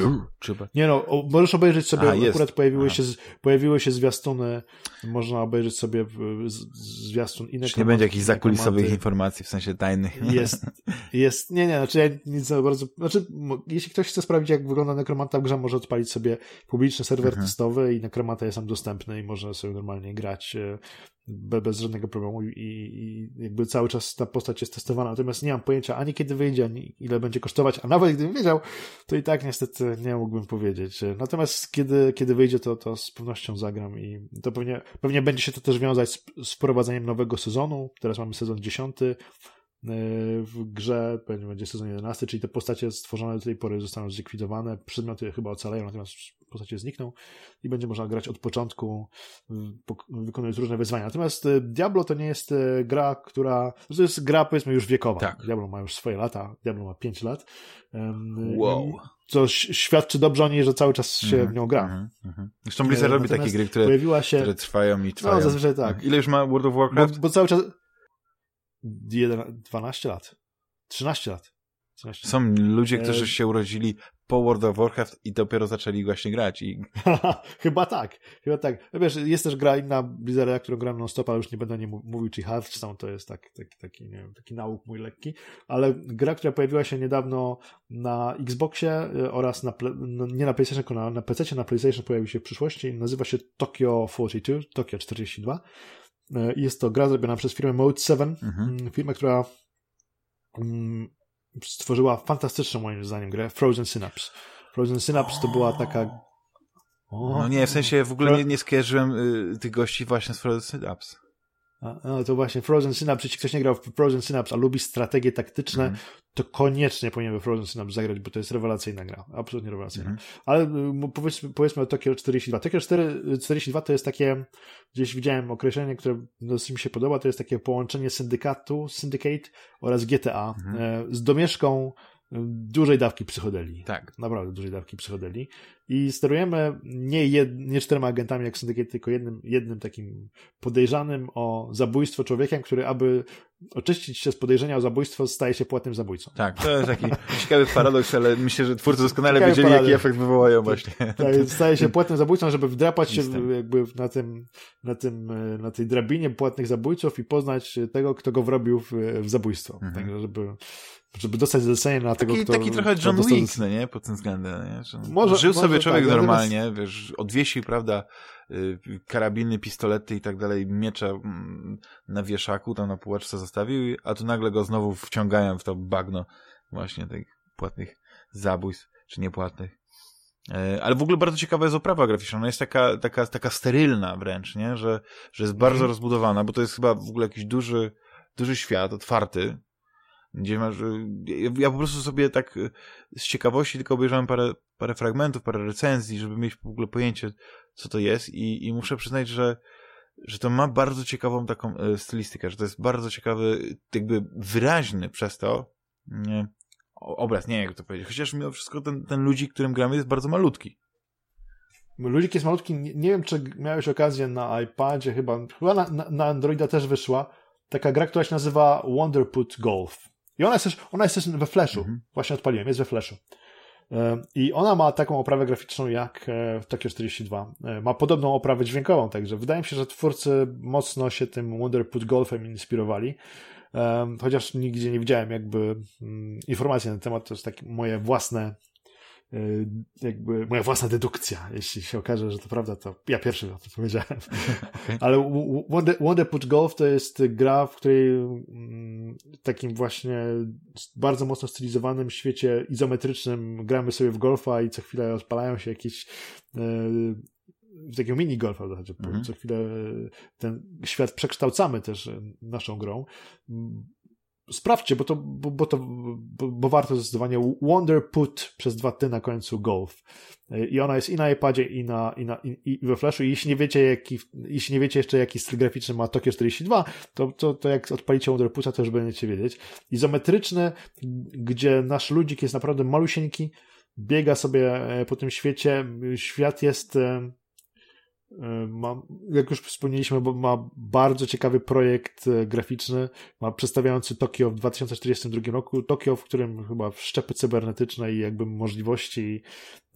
Nie no, możesz obejrzeć sobie, A, akurat pojawiły się, pojawiły się zwiastuny, można obejrzeć sobie zwiastun inne Czy nie będzie jakichś zakulisowych informacji, w sensie tajnych? Jest, jest, nie, nie, znaczy ja nic za bardzo, znaczy jeśli ktoś chce sprawdzić jak wygląda nekromanta w grze, może odpalić sobie publiczny serwer mhm. testowy i nekromanta jest tam dostępny i można sobie normalnie grać e, bez żadnego problemu i, i, jakby cały czas ta postać jest testowana, natomiast nie mam pojęcia ani kiedy wyjdzie, ani ile będzie kosztować, a nawet gdybym wiedział, to i tak niestety nie mógłbym powiedzieć. Natomiast kiedy, kiedy wyjdzie, to, to z pewnością zagram i to pewnie, pewnie będzie się to też wiązać z, z wprowadzeniem nowego sezonu. Teraz mamy sezon dziesiąty, w grze, będzie sezon 11, czyli te postacie stworzone do tej pory zostaną zlikwidowane, przedmioty chyba ocaleją, natomiast postacie znikną i będzie można grać od początku, wykonując różne wyzwania. Natomiast e, Diablo to nie jest e, gra, która, to jest gra powiedzmy już wiekowa. Tak. Diablo ma już swoje lata, Diablo ma 5 lat. Wow. Co świadczy dobrze o niej, że cały czas się mm -hmm, w nią gra. Mm -hmm. Zresztą Blizzard robi takie gry, które, pojawiła się... które trwają i trwają. No, zazwyczaj tak. Ile już ma World of Warcraft? Bo, bo cały czas 12 lat. 13 lat. 13 Są ludzie, którzy e... się urodzili po World of Warcraft i dopiero zaczęli właśnie grać. I... [laughs] chyba tak, chyba tak. No wiesz, jest też gra inna Blizzarda, którą gram non-stop, ale już nie będę nie mówił, czy Hearthstone to jest tak, taki, taki, nie wiem, taki nauk mój lekki, ale gra, która pojawiła się niedawno na Xboxie e, oraz na, no, nie na PlayStation, tylko na, na PC, na PlayStation pojawi się w przyszłości, nazywa się Tokyo 42, Tokyo 42 E, jest to gra zrobiona przez firmę Mode 7, mhm. Mm, firmę, która mm, stworzyła fantastyczną moim zdaniem grę Frozen Synapse. Frozen Synapse to była taka... O, no nie, w sensie w ogóle nie, nie skojarzyłem y, tych gości właśnie z Frozen Synapse. No to właśnie Frozen Synapse, jeśli ktoś nie grał w Frozen Synapse, a lubi strategie taktyczne, mm. to koniecznie powinien w Frozen Synapse zagrać, bo to jest rewelacyjna gra. Absolutnie rewelacyjna. Mm. Ale y, powiedzmy, powiedzmy o Tokyo 42. Tokyo 4, 42 to jest takie, gdzieś widziałem określenie, które dosyć mi się podoba, to jest takie połączenie syndykatu, Syndicate oraz GTA mm. z domieszką dużej dawki psychodeli. Tak. Naprawdę dużej dawki psychodeli. I sterujemy nie, jed, nie czterema agentami jak syndykiet, tylko jednym, jednym takim podejrzanym o zabójstwo człowiekiem, który aby oczyścić się z podejrzenia o zabójstwo, staje się płatnym zabójcą. Tak, to jest taki [laughs] ciekawy paradoks, ale myślę, że twórcy doskonale ciekawy wiedzieli, paradoks. jaki efekt wywołają właśnie. Tak, staje się płatnym zabójcą, żeby wdrapać się jakby na tym, na tym, na tej drabinie płatnych zabójców i poznać tego, kto go wrobił w, w zabójstwo. Mhm. Tak, żeby żeby dostać zlecenie na taki, tego, kto... Taki trochę John Wick, no nie? Pod tym względem, nie? Że może, żył może sobie człowiek tak, normalnie, natomiast... wiesz, odwiesił, prawda, y, karabiny, pistolety i tak dalej, miecze mm, na wieszaku, tam na półeczce zostawił, a tu nagle go znowu wciągają w to bagno właśnie tych płatnych zabójstw, czy niepłatnych. E, ale w ogóle bardzo ciekawa jest oprawa graficzna. Ona jest taka, taka, taka sterylna wręcz, nie? Że, że jest bardzo mhm. rozbudowana, bo to jest chyba w ogóle jakiś duży, duży świat, otwarty, gdzie masz, ja, ja po prostu sobie tak y, z ciekawości tylko obejrzałem parę, parę fragmentów, parę recenzji, żeby mieć w ogóle pojęcie, co to jest i, i muszę przyznać, że, że to ma bardzo ciekawą taką y, stylistykę, że to jest bardzo ciekawy, jakby wyraźny przez to nie, obraz, nie jak to powiedzieć, chociaż mimo wszystko ten, ten ludzik, którym gramy jest bardzo malutki. Ludzik jest malutki, nie, nie wiem czy miałeś okazję na iPadzie, chyba, chyba na, na Androida też wyszła, taka gra, która się nazywa Wonderput Golf. I ona jest też, ona jest też we Flashu. Mhm. Właśnie odpaliłem, jest we Flashu. I ona ma taką oprawę graficzną jak e, Tokyo 42. E, ma podobną oprawę dźwiękową, także wydaje mi się, że twórcy mocno się tym Wonderput Golfem inspirowali. Chociaż nigdzie nie widziałem jakby mm, informacji na ten temat, to jest takie moje własne jakby moja własna dedukcja. Jeśli się okaże, że to prawda, to ja pierwszy o tym powiedziałem. Okay. [laughs] Ale Wonder, Wonderput Golf to jest gra, w której mm, takim właśnie bardzo mocno stylizowanym świecie izometrycznym gramy sobie w golfa i co chwilę odpalają się jakieś w takiego mini golfa w zasadzie. Mhm. Co chwilę ten świat przekształcamy też naszą grą sprawdźcie, bo to, bo, bo to, bo, bo, warto zdecydowanie Wonder Put przez dwa ty na końcu Golf. I ona jest i na iPadzie, i na, i na, i, i we Flashu. I jeśli nie wiecie, jaki, jeśli nie wiecie jeszcze, jaki styl graficzny ma Tokyo 42, to, to, to jak odpalicie Wonder Puta, to już będziecie wiedzieć. Izometryczny, gdzie nasz ludzik jest naprawdę malusieńki, biega sobie e, po tym świecie. Świat jest, E, ma, jak już wspomnieliśmy, ma bardzo ciekawy projekt e, graficzny, ma przedstawiający Tokio w 2042 roku. Tokio, w którym chyba szczepy cybernetyczne i jakby możliwości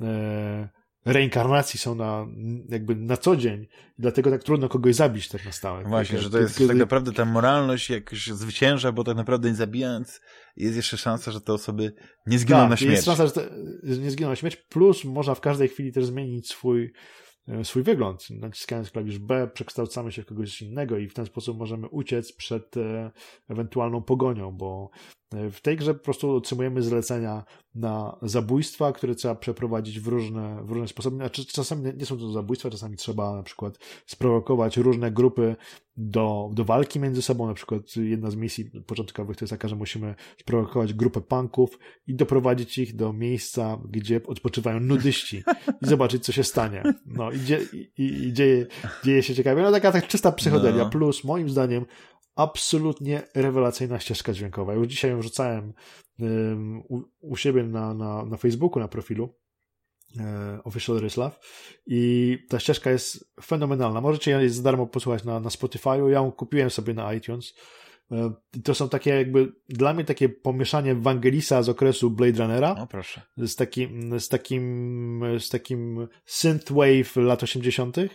e, reinkarnacji są na, jakby na co dzień. Dlatego tak trudno kogoś zabić tak na stałe. Właśnie, tak, że to jest tak naprawdę ta moralność jakoś zwycięża, bo tak naprawdę nie zabijając jest jeszcze szansa, że te osoby nie zginą tak, na śmierć. jest szansa, że, te, nie zginą na śmierć, plus można w każdej chwili też zmienić swój E, swój wygląd. Naciskając klawisz B przekształcamy się w kogoś innego i w ten sposób możemy uciec przed e, ewentualną pogonią, bo e, w tej grze po prostu otrzymujemy zlecenia na zabójstwa, które trzeba przeprowadzić w różne, w różne sposoby. Znaczy, czasami nie są to zabójstwa, czasami trzeba na przykład sprowokować różne grupy do, do walki między sobą. Na przykład jedna z misji początkowych to jest taka, że musimy sprowokować grupę punków i doprowadzić ich do miejsca, gdzie odpoczywają nudyści i zobaczyć, co się stanie. No i, dzie, i, i dzieje, dzieje się ciekawie. No taka tak czysta psychodelia. No. Plus, moim zdaniem, absolutnie rewelacyjna ścieżka dźwiękowa. Już dzisiaj ją rzucałem u, u, siebie na, na, na Facebooku, na profilu e, Official Ryslav i ta ścieżka jest fenomenalna. Możecie ją za darmo posłuchać na, na Spotify'u. Ja ją kupiłem sobie na iTunes. E, to są takie jakby, dla mnie takie pomieszanie Wangelisa z okresu Blade Runnera. O, proszę. Z takim, z takim, z takim synthwave lat 80 E,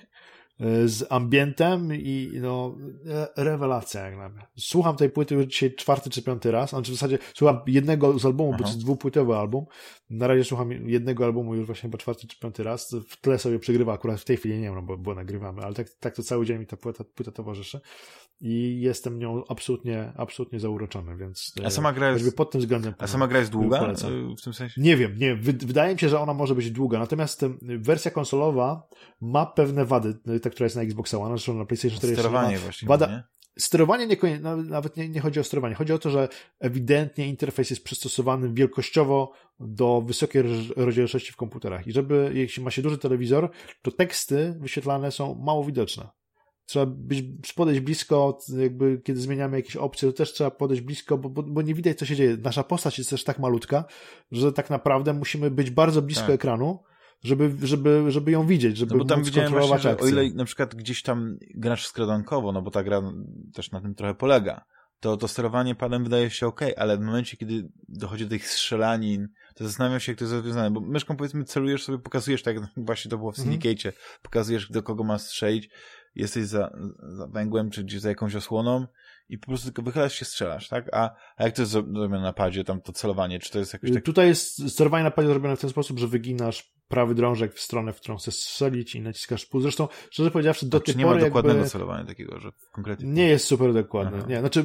z ambientem i no, e, rewelacja jak dla mnie. Słucham tej płyty już dzisiaj czwarty czy piąty raz, znaczy w zasadzie słucham jednego z albumu, Aha. bo to jest dwupłytowy album. Na razie słucham jednego albumu już właśnie po czwarty czy piąty raz. W tle sobie przegrywa akurat w tej chwili, nie wiem, no bo, bo nagrywamy, ale tak, tak to cały dzień mi ta płyta, płyta towarzyszy i jestem nią absolutnie, absolutnie zauroczony, więc a sama gra jest, pod tym względem a sama gra jest długa polecam. w tym sensie? Nie wiem, nie wydaje mi się, że ona może być długa, natomiast wersja konsolowa ma pewne wady, ta, która jest na Xbox One, zresztą na PlayStation 4 Sterowanie właśnie. Wada, nie? Sterowanie nie, nawet nie, nie chodzi o sterowanie. Chodzi o to, że ewidentnie interfejs jest przystosowany wielkościowo do wysokiej rozdzielczości w komputerach. I żeby, jeśli ma się duży telewizor, to teksty wyświetlane są mało widoczne. trzeba być, podejść blisko, jakby kiedy zmieniamy jakieś opcje, to też trzeba podejść blisko, bo, bo, bo nie widać, co się dzieje. Nasza postać jest też tak malutka, że tak naprawdę musimy być bardzo blisko tak. ekranu, żeby, żeby, żeby ją widzieć, żeby no bo tam móc kontrolować właśnie, akcję. O ile na przykład gdzieś tam grasz skradankowo, no bo ta gra też na tym trochę polega, to, to sterowanie padem wydaje się ok, ale w momencie, kiedy dochodzi do tych strzelanin, to zastanawiam się, jak to jest rozwiązane, bo myszką powiedzmy celujesz sobie, pokazujesz, tak jak właśnie to było w mhm. Syndicate, mm. pokazujesz, do kogo masz strzelić, jesteś za, za węgłem, czy gdzieś za jakąś osłoną i po prostu tylko wychylasz się, strzelasz, tak? A, a jak to jest zrobione na padzie, tam to celowanie, czy to jest jakoś tak... Tutaj jest sterowanie na padzie zrobione w ten sposób, że wyginasz prawy drążek w stronę, w którą chcesz strzelić i naciskasz pół. Zresztą, szczerze powiedziawszy, do tej nie pory ma dokładnego celowania takiego, że konkretnie... Nie jest super dokładne, Aha. nie. Znaczy,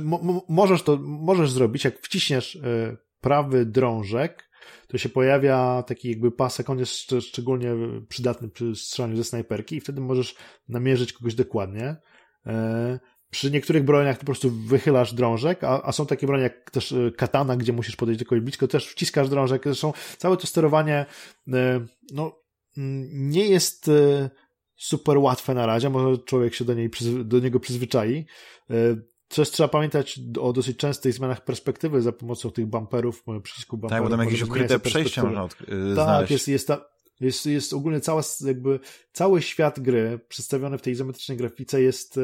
możesz to, możesz zrobić, jak wciśniesz y, prawy drążek, to się pojawia taki jakby pasek, on jest szcz szczególnie przydatny przy strzelaniu ze snajperki i wtedy możesz namierzyć kogoś dokładnie. E, przy niektórych broniach po prostu wychylasz drążek, a, a są takie bronie jak też e, katana, gdzie musisz podejść do kogoś blisko, też wciskasz drążek. Zresztą całe to sterowanie e, no, nie jest super łatwe na razie, może człowiek się do, niej, do niego przyzwyczai. Też trzeba pamiętać o dosyć częstych zmianach perspektywy za pomocą tych bumperów, przycisku bumperów. Tak, bo tam jakieś ukryte przejścia można yy, tak, znaleźć. jest, jest, ta, jest, jest ogólnie cała, jakby cały świat gry przedstawiony w tej izometrycznej grafice jest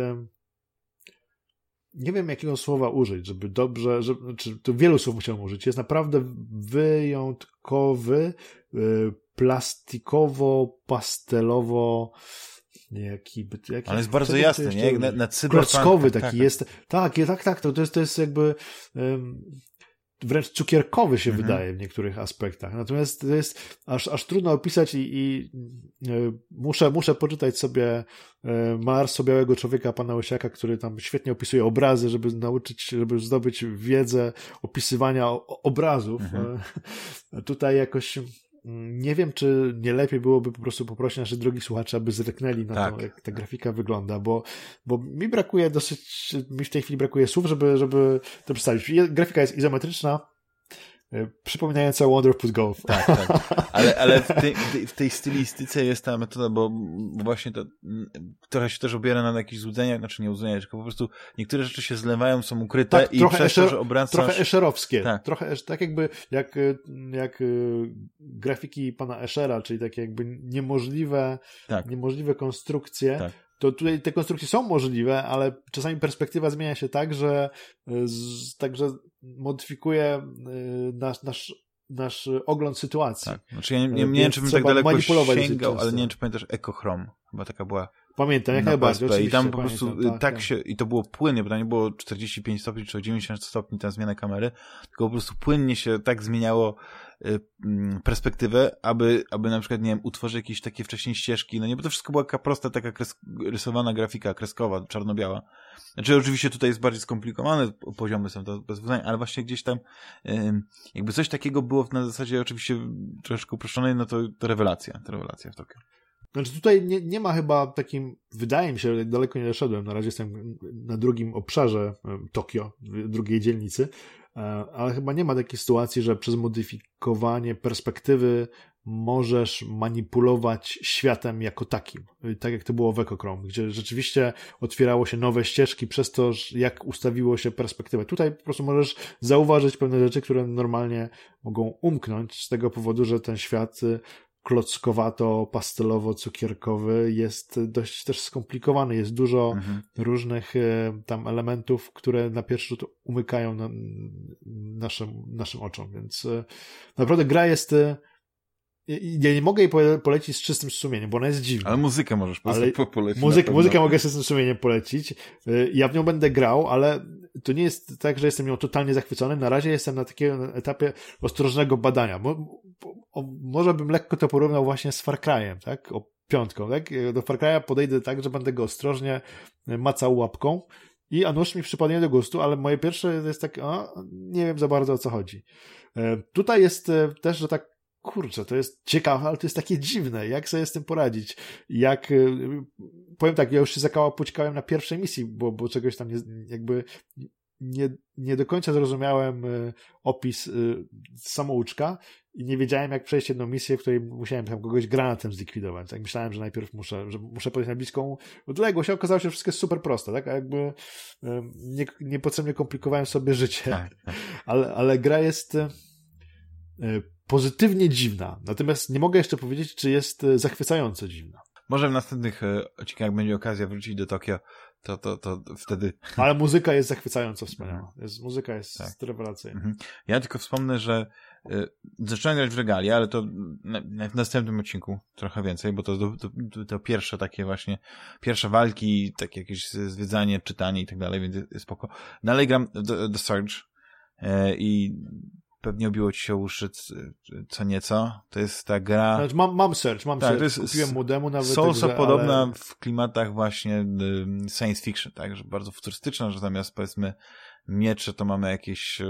nie wiem jakiego słowa użyć, żeby dobrze, żeby, znaczy, to wielu słów musiałem użyć, jest naprawdę wyjątkowy, yy, plastikowo, pastelowo, jaki, jaki Ale jest bardzo jasny, nie? Jak na, na Klockowy taki tak, jest. Tak, tak, tak. To, to, jest, to jest jakby um, wręcz cukierkowy się mhm. wydaje w niektórych aspektach. Natomiast to jest aż, aż trudno opisać i, i e, muszę, muszę poczytać sobie e, Mars Białego Człowieka, pana Osiaka, który tam świetnie opisuje obrazy, żeby nauczyć, żeby zdobyć wiedzę opisywania obrazów. Mhm. E, tutaj jakoś nie wiem, czy nie lepiej byłoby po prostu poprosić naszych drogich słuchaczy, aby zreknęli na tak. to, jak ta grafika wygląda, bo, bo mi brakuje dosyć, mi w tej chwili brakuje słów, żeby, żeby to przedstawić. Grafika jest izometryczna, przypominająca Wonderful Golf. Tak, tak. Ale, ale w, tej, w tej stylistyce jest ta metoda, bo właśnie to trochę się też obiera na jakichś złudzeniach, znaczy nie złudzeniach, tylko po prostu niektóre rzeczy się zlewają, są ukryte tak, i trochę przez eszer, to, że obracasz... Trochę eszerowskie. Tak. Trochę, tak jakby jak, jak e, grafiki pana Eschera, czyli takie jakby niemożliwe, tak. niemożliwe konstrukcje, tak to tutaj te konstrukcje są możliwe, ale czasami perspektywa zmienia się tak, że z, także modyfikuje y, nasz, nasz, nasz ogląd sytuacji. Tak. Znaczy ja nie, nie, nie wiem, czy bym tak daleko sięgał, ale nie wiem, czy pamiętasz Ekochrom. Chyba taka była Pamiętam, jak na najbardziej. I tam po prostu pamiętam, tak, tak, tak, się, i to było płynnie, bo to nie było 45 stopni czy 90 stopni ta zmiana kamery, tylko po prostu płynnie się tak zmieniało perspektywę, aby, aby na przykład, nie wiem, utworzyć jakieś takie wcześniej ścieżki, no nie, bo to wszystko była taka prosta, taka kres, rysowana grafika, kreskowa, czarno-biała. Znaczy oczywiście tutaj jest bardziej skomplikowane poziomy są to bez wyznania, ale właśnie gdzieś tam y, jakby coś takiego było na zasadzie oczywiście troszkę uproszczonej, no to, to rewelacja, to rewelacja w Tokio. Znaczy tutaj nie, nie ma chyba takim, wydaje mi się, daleko nie doszedłem, na razie jestem na drugim obszarze Tokio, drugiej dzielnicy, e, ale chyba nie ma takiej sytuacji, że przez modyfikowanie perspektywy możesz manipulować światem jako takim. Tak jak to było w Ecochrome, gdzie rzeczywiście otwierało się nowe ścieżki przez to, jak ustawiło się perspektywę. Tutaj po prostu możesz zauważyć pewne rzeczy, które normalnie mogą umknąć z tego powodu, że ten świat klockowato-pastelowo-cukierkowy jest dość też skomplikowany. Jest dużo mhm. różnych e, tam elementów, które na pierwszy rzut umykają na, naszym, naszym oczom, więc e, naprawdę gra jest e, ja nie mogę jej polecić z czystym sumieniem, bo ona jest dziwna. Ale muzykę możesz polecić. Muzyk, muzykę mogę z czystym sumieniem polecić. Ja w nią będę grał, ale to nie jest tak, że jestem nią totalnie zachwycony. Na razie jestem na takim etapie ostrożnego badania. Mo, może bym lekko to porównał właśnie z Far Cry'em, tak? O piątką, tak? Do Far Cry'a podejdę tak, że będę go ostrożnie macał łapką i a nóż mi przypadnie do gustu, ale moje pierwsze jest tak, o, nie wiem za bardzo o co chodzi. E, tutaj jest e, też, że tak kurczę, to jest ciekawe, ale to jest takie dziwne, jak sobie z tym poradzić, jak, e, powiem tak, ja już się zakałapućkałem na pierwszej misji, bo, bo czegoś tam nie, jakby nie, nie do końca zrozumiałem opis samouczka i nie wiedziałem, jak przejść jedną misję, w której musiałem tam kogoś granatem zlikwidować. Tak myślałem, że najpierw muszę, że muszę podejść na bliską odległość, a okazało się, że wszystko jest super proste, tak? A jakby nie, niepotrzebnie komplikowałem sobie życie. Tak, tak. [laughs] Ale, ale gra jest pozytywnie dziwna. Natomiast nie mogę jeszcze powiedzieć, czy jest e, zachwycająco dziwna. Może w następnych e, odcinkach będzie okazja wrócić do Tokio, to, to, to wtedy... Ale muzyka jest zachwycająco wspaniała. Mhm. Jest, muzyka jest tak. rewelacyjna. Mhm. Ja tylko wspomnę, że y, zacząłem grać w regalie, ale to na, na, w następnym odcinku trochę więcej, bo to, to, to, to, pierwsze takie właśnie, pierwsze walki, takie jakieś zwiedzanie, czytanie i tak dalej, więc spoko. Dalej gram The, The Surge y, i pewnie obiło ci się uszy co nieco. To jest ta gra... Znaczy, mam, mam search, mam tak, search. To jest Kupiłem mu demo nawet. Soulso podobna ale... w klimatach właśnie science fiction, tak? Że bardzo futurystyczna, że zamiast powiedzmy miecze to mamy jakieś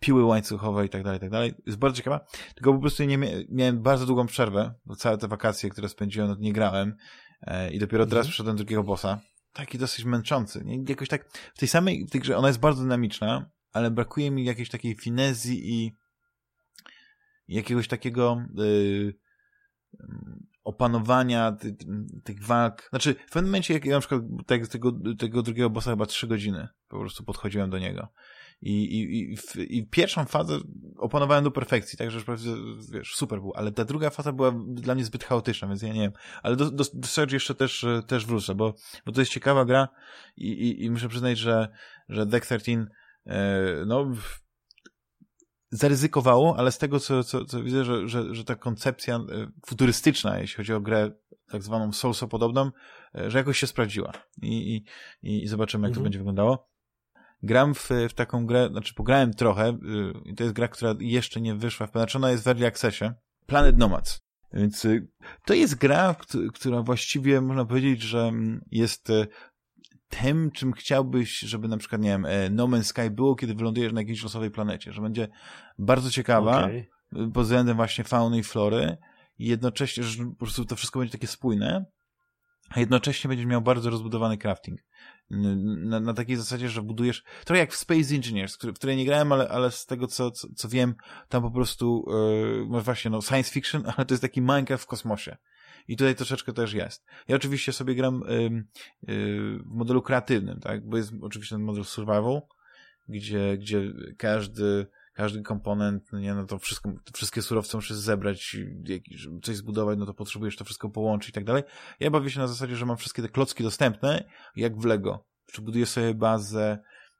piły łańcuchowe i tak dalej, i tak dalej. Jest bardzo ciekawa. Tylko po prostu nie miałem bardzo długą przerwę, bo całe te wakacje, które spędziłem, no nie grałem e, i dopiero teraz mhm. przyszedłem drugiego bossa. Taki dosyć męczący. Nie? Jakoś tak w tej samej, w tej grze ona jest bardzo dynamiczna, ale brakuje mi jakiejś takiej finezji i jakiegoś takiego yy, opanowania ty, tych walk. Znaczy, w pewnym momencie, jak ja na przykład tego, tego, tego drugiego bossa chyba trzy godziny po prostu podchodziłem do niego. I, i, i, w, i pierwszą fazę opanowałem do perfekcji, także wiesz, super był, ale ta druga faza była dla mnie zbyt chaotyczna, więc ja nie wiem. Ale do, do, do Surge jeszcze też, też wrócę, bo, bo to jest ciekawa gra i, i, i muszę przyznać, że, że Deck 13 E, no, zaryzykowało, ale z tego, co, co, co widzę, że, że, że ta koncepcja e, futurystyczna, jeśli chodzi o grę tak zwaną Soulso podobną, e, że jakoś się sprawdziła. I, i, i zobaczymy, jak mhm. to będzie wyglądało. Gram w, w taką grę, znaczy pograłem trochę, i to jest gra, która jeszcze nie wyszła, znaczy ona jest w Early Accessie, Planet Nomads. Więc to jest gra, która właściwie można powiedzieć, że mm, jest tym, czym chciałbyś, żeby na przykład, nie wiem, e, No Man's Sky było, kiedy wylądujesz na jakiejś losowej planecie, że będzie bardzo ciekawa okay. pod względem właśnie fauny i flory i jednocześnie, że po prostu to wszystko będzie takie spójne, a jednocześnie będziesz miał bardzo rozbudowany crafting. Na, na takiej zasadzie, że budujesz, trochę jak w Space Engineers, w której nie grałem, ale, ale z tego, co, co, co wiem, tam po prostu, yy, właśnie, no, science fiction, [laughs] ale to jest taki Minecraft w kosmosie. I tutaj troszeczkę też jest. Ja oczywiście sobie gram y, w modelu kreatywnym, tak? Bo jest oczywiście ten model survival, gdzie, gdzie każdy, każdy komponent, nie, no to wszystko, wszystkie surowce musisz zebrać, żeby coś zbudować, no to potrzebujesz to wszystko połączyć i tak dalej. Ja bawię się na zasadzie, że mam wszystkie te klocki dostępne, jak w Lego. Czy buduję sobie bazę,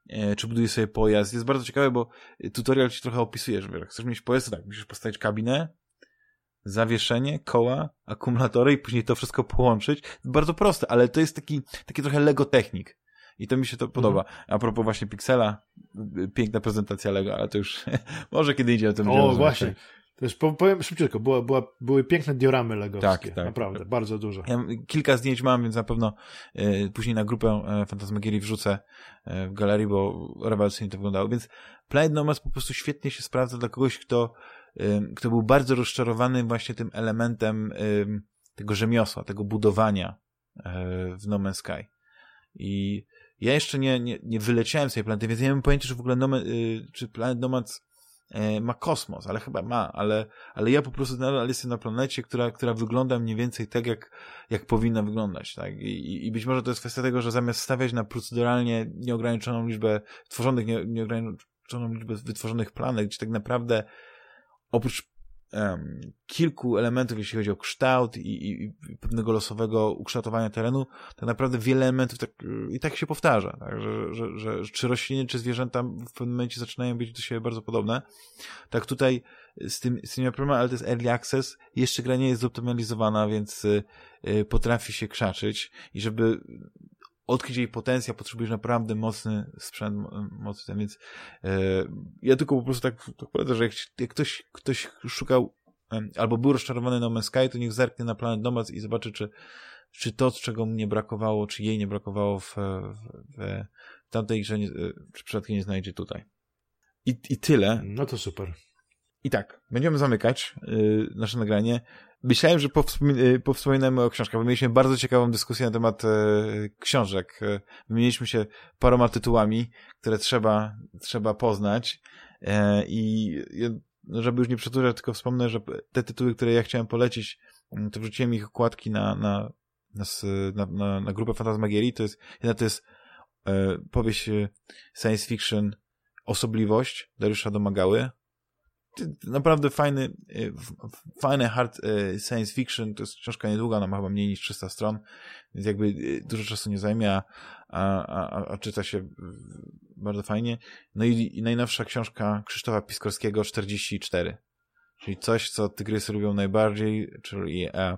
e, czy buduję sobie pojazd. Jest bardzo ciekawe, bo tutorial ci trochę opisuje, że chcesz mieć pojazd, tak, musisz postawić kabinę, zawieszenie, koła, akumulatory i później to wszystko połączyć. Bardzo proste, ale to jest taki, taki trochę Lego technik. I to mi się to podoba. Mhm. A propos właśnie Pixela, piękna prezentacja Lego, ale to już [laughs] może kiedy idzie o tym. O, właśnie. Też powiem szybciutko, była, była, były piękne dioramy legowskie, tak, tak, naprawdę, bardzo dużo. Ja kilka zdjęć mam, więc na pewno y, później na grupę y, Fantasmagierii wrzucę y, w galerii, bo rewelacyjnie to wyglądało. Więc Planet Nomads po prostu świetnie się sprawdza dla kogoś, kto kto był bardzo rozczarowany właśnie tym elementem tego rzemiosła, tego budowania e, w No Man's Sky. I ja jeszcze nie, nie, nie wyleciałem z tej planety, więc nie mam pojęcia, czy w ogóle y, czy Planet Nomads e, ma kosmos, ale chyba ma, ale, ale ja po prostu nadal jestem na planecie, która, która wygląda mniej więcej tak, jak, jak powinna wyglądać, tak? I, I być może to jest kwestia tego, że zamiast stawiać na proceduralnie nieograniczoną liczbę tworzonych, nie, nieograniczoną liczbę wytworzonych planet, gdzie tak naprawdę oprócz um, kilku elementów, jeśli chodzi o kształt i, i, i, pewnego losowego ukształtowania terenu, tak naprawdę wiele elementów tak, i tak się powtarza. Tak? Że, że, że, czy rośliny, czy zwierzęta w pewnym momencie zaczynają być do siebie bardzo podobne. Tak tutaj z tym, z tym nie ma problemu, ale to jest early access. Jeszcze gra nie jest zoptymalizowana, więc y, y, potrafi się krzaczyć i żeby odkryć jej potencjał, potrzebujesz naprawdę mocny sprzęt, mocny, więc e, ja tylko po prostu tak, tak że jak, jak ktoś, ktoś szukał e, albo był rozczarowany na Man's Sky, to niech zerknie na Planet Nomads i zobaczy, czy, czy to, czego mnie brakowało, czy jej nie brakowało w, w, w tamtej grze, nie, czy przypadkiem nie znajdzie tutaj. I, I tyle. No to super. I tak, będziemy zamykać y, nasze nagranie. Myślałem, że powspomin powspominamy o książkach, bo mieliśmy bardzo ciekawą dyskusję na temat e, książek. E, wymieniliśmy się paroma tytułami, które trzeba, trzeba poznać. E, I żeby już nie przedłużać, tylko wspomnę, że te tytuły, które ja chciałem polecić, mm, to wrzuciłem ich okładki na, na, na, na, na grupę Fantasmagierii. To jest, jedna to jest e, powieść e, science fiction Osobliwość Dariusza Domagały. Naprawdę fajny, e, fajny hard e, science fiction. To jest książka niedługa, ona ma chyba mniej niż 300 stron, więc jakby dużo czasu nie zajmie, a, a, a czyta się bardzo fajnie. No i, i najnowsza książka Krzysztofa Piskorskiego 44. Czyli coś, co tygrysy lubią najbardziej, czyli e,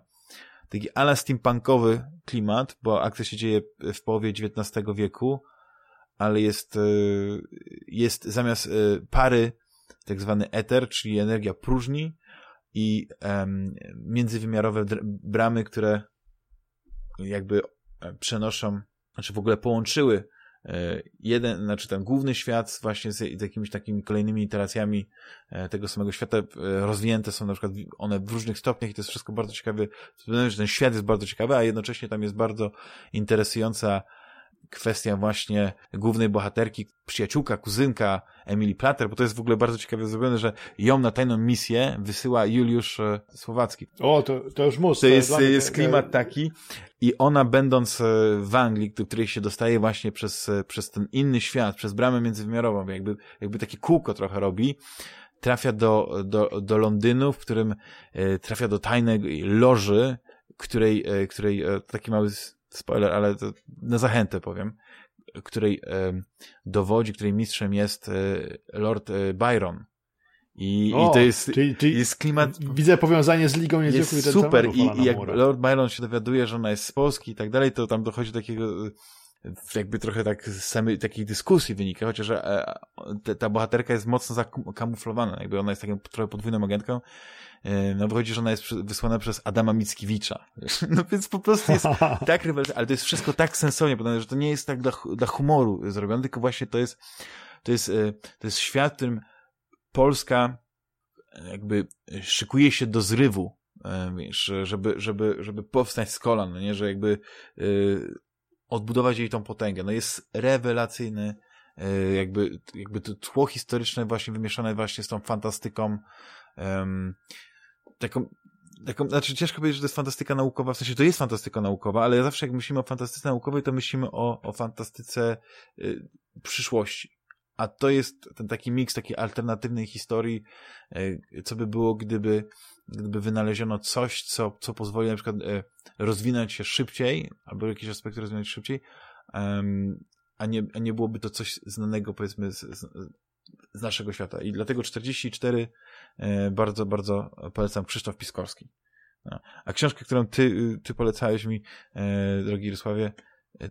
taki ala steampunkowy klimat, bo akcja się dzieje w połowie XIX wieku, ale jest, jest zamiast pary tak zwany eter, czyli energia próżni i um, międzywymiarowe bramy, które jakby e, przenoszą, znaczy w ogóle połączyły E, jeden, znaczy ten główny świat właśnie z, z jakimiś takimi kolejnymi iteracjami e, tego samego świata rozwinięte są na przykład one w różnych stopniach i to jest wszystko bardzo ciekawe. ten świat jest bardzo ciekawy, a jednocześnie tam jest bardzo interesująca kwestia właśnie głównej bohaterki, przyjaciółka, kuzynka Emily Plater, bo to jest w ogóle bardzo ciekawie zrobione, że ją na tajną misję wysyła Juliusz Słowacki. O, to, to już mus. To jest, jest klimat taki i ona będąc e, w Anglii, do której się dostaje właśnie przez, e, przez ten inny świat, przez bramę międzywymiarową, jakby, jakby takie kółko trochę robi, trafia do, do, do Londynu, w którym e, trafia do tajnej loży, której, której taki mały spoiler, ale to na zachętę powiem, której dowodzi, której mistrzem jest Lord Byron. I, o, i to jest, czyli, czyli jest klimat. Widzę powiązanie z Ligą Niedźwiadków. Jest super. I, I jak Lord Byron się dowiaduje, że ona jest z Polski i tak dalej, to tam dochodzi do takiego jakby trochę tak z samej takiej dyskusji wynika, chociaż e, ta bohaterka jest mocno zakamuflowana, jakby ona jest taką trochę podwójną agentką, e, no wychodzi, że ona jest wysłana przez Adama Mickiewicza. [laughs] No więc po prostu jest [laughs] tak rewelacyjne, ale to jest wszystko tak sensownie podane, że to nie jest tak dla, dla humoru zrobione, tylko właśnie to jest, to jest, e, to jest świat, w którym Polska jakby szykuje się do zrywu, wiesz, żeby, żeby, żeby powstać z kolan, no nie, że jakby odbudować jej tą potęgę. No jest rewelacyjny, e, jakby, jakby to tło historyczne właśnie wymieszane właśnie z tą fantastyką, um, taką, taką, znaczy ciężko powiedzieć, że to jest fantastyka naukowa, w sensie to jest fantastyka naukowa, ale zawsze jak myślimy o fantastyce naukowej, to myślimy o, o fantastyce y, przyszłości. A to jest ten taki miks takiej alternatywnej historii, y, co by było, gdyby gdyby wynaleziono coś, co, co pozwoli na przykład e, rozwinąć się szybciej, albo jakieś aspekty rozwinąć szybciej, a nie, a nie byłoby to coś znanego, powiedzmy, z, z, naszego świata. I dlatego 44 e, bardzo, bardzo polecam Krzysztof Piskorski. No. A książkę, którą ty, ty polecałeś mi, e, drogi Jarosławie,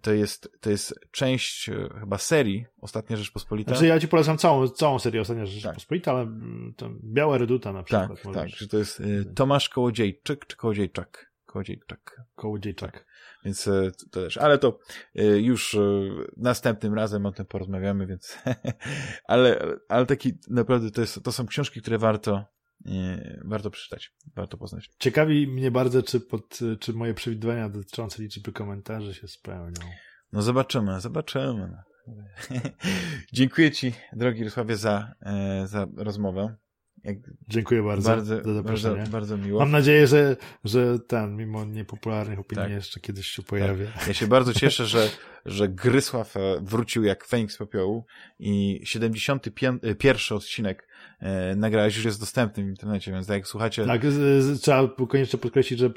to jest, to jest część e, chyba serii Ostatnia Rzeczpospolita. Znaczy ja ci polecam całą, całą serię Ostatnia Rzeczpospolita, tak. ale mm, to Białe Reduta na przykład. Tak, tak, że to jest y, Tomasz Kołodziejczyk czy Kołodziejczak? Kołodziejczak. Kołodziejczak. Tak. Więc y, to też, ale to już następnym razem o tym porozmawiamy, więc [laughs] ale, ale taki naprawdę to, jest, to są książki, które warto warto przeczytać, warto poznać. Ciekawi mnie bardzo, czy, pod, czy moje przewidywania dotyczące liczby komentarzy się spełnią. No zobaczymy, zobaczymy. [laughs] Dziękuję Ci, drogi Rysławie, za, e, za rozmowę. Jak Dziękuję bardzo, bardzo za zaproszenie. Bardzo, bardzo, miło. Mam nadzieję, że, że ten, mimo niepopularnych opinii, tak. jeszcze kiedyś się pojawi. Tak. Ja się bardzo cieszę, że, że Grysław e, wrócił jak Feniks popiołu i 71 odcinek e, nagrałeś, już jest dostępny w internecie, więc jak słuchacie... Tak, trzeba koniecznie podkreślić, że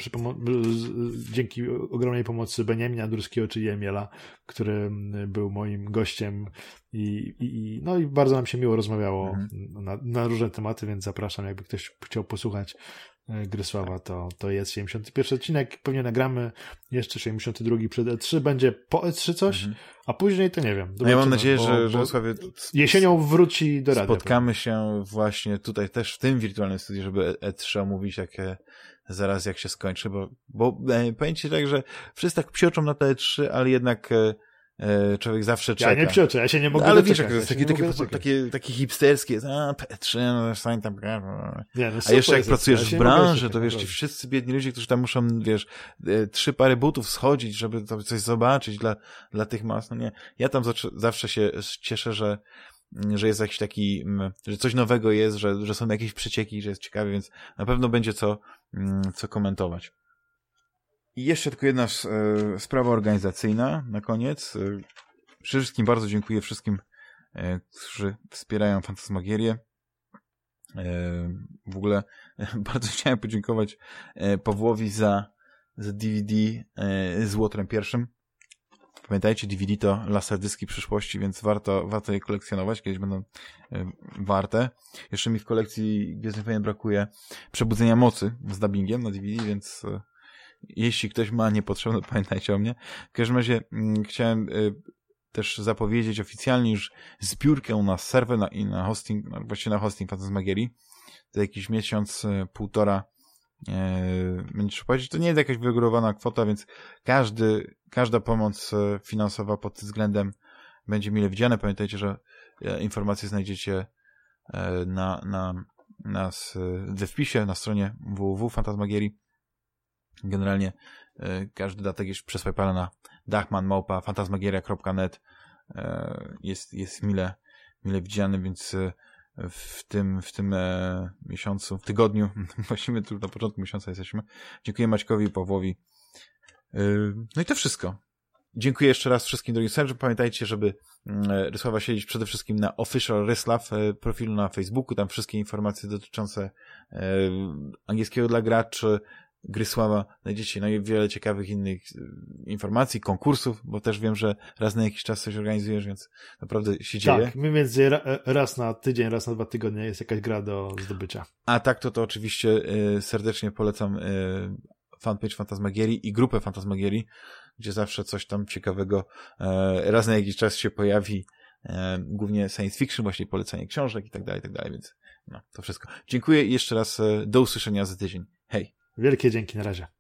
dzięki ogromnej pomocy Beniamina Durskiego, czyli Emiela, który był moim gościem i, i, no i bardzo nam się miło rozmawiało mhm. na, na różne tematy, więc zapraszam, jakby ktoś chciał posłuchać E, Grysława, to, to jest 71 odcinek, pewnie nagramy jeszcze 72 przed E3, będzie po E3 coś, mhm. a później to nie wiem. No ja mam nadzieję, bo, że, że Sławie, jesienią wróci do radia. Spotkamy się właśnie tutaj też w tym wirtualnym studiu, żeby E3 omówić jak, zaraz jak się skończy, bo, bo e, ci tak, że wszyscy tak psioczą na te E3, ale jednak e, E, człowiek zawsze czeka. Ja nie przeczę, ja się nie mogę Ale wiesz, jak to jest takie, takie, takie, takie hipsterskie, a P3, no stań tam, nie, no a jeszcze jak pracujesz w branży, to wiesz, ci wszyscy biedni ludzie, którzy tam muszą, wiesz, e, trzy pary butów schodzić, żeby coś zobaczyć dla, dla tych mas, no nie. Ja tam zawsze się cieszę, że że jest jakiś taki, że coś nowego jest, że, że są jakieś przecieki, że jest ciekawie, więc na pewno będzie co, co komentować. I jeszcze tylko jedna e, sprawa organizacyjna na koniec. E, przede wszystkim bardzo dziękuję wszystkim, e, którzy wspierają Fantasmagierię. W ogóle [laughs] bardzo chciałem podziękować Pawłowi za, za DVD z Łotrem pierwszym. Pamiętajcie, DVD to laserdyski przyszłości, więc warto, warto je kolekcjonować, kiedyś będą warte. Jeszcze mi w kolekcji Gwiezdnych Wojen brakuje Przebudzenia Mocy z dubbingiem na DVD, więc jeśli ktoś ma niepotrzebne, [laughs] pamiętajcie o mnie. W każdym razie mm, chciałem y, też zapowiedzieć oficjalnie już zbiórkę na serwer na, na hosting, właściwie na hosting Fantasmagierii. To jakiś miesiąc, y, półtora e, będzie powiedzieć, to nie jest jakaś wygórowana kwota, więc każdy, każda pomoc y, finansowa pod tym względem będzie mile widziana. Pamiętajcie, że e, informacje znajdziecie e, na, na, na, we wpisie na stronie www.fantasmagierii Generalnie y, każdy datek jest przesłajpany na dachman, małpa, fantasmagieria.net e, jest, jest mile, mile widziany, więc e, w tym, w tym e, miesiącu, w tygodniu, [laughs] właściwie tu na początku miesiąca jesteśmy. Dziękuję Maćkowi i Pawłowi. No i to wszystko. Dziękuję jeszcze raz wszystkim drogim słuchaczom. Pamiętajcie, żeby mm, Rysława siedzieć przede wszystkim na Official Ryslaw profilu na Facebooku. Tam wszystkie informacje dotyczące angielskiego dla graczy, gry sława znajdziecie no i wiele ciekawych innych y, informacji, konkursów, bo też wiem, że raz na jakiś czas coś organizujesz, więc naprawdę się dzieje. Tak, mniej więcej e, raz na tydzień, raz na dwa tygodnie jest jakaś gra do zdobycia. A tak, to to oczywiście y, serdecznie polecam y, fanpage Fantasmagierii i grupę Fantasmagierii, gdzie zawsze coś tam ciekawego e, raz na jakiś czas się pojawi, e, głównie science fiction, właśnie polecanie książek i tak dalej, i tak dalej, więc no, to wszystko. Dziękuję i jeszcze raz do usłyszenia za tydzień. Hej! Wielkie dzięki, na razie.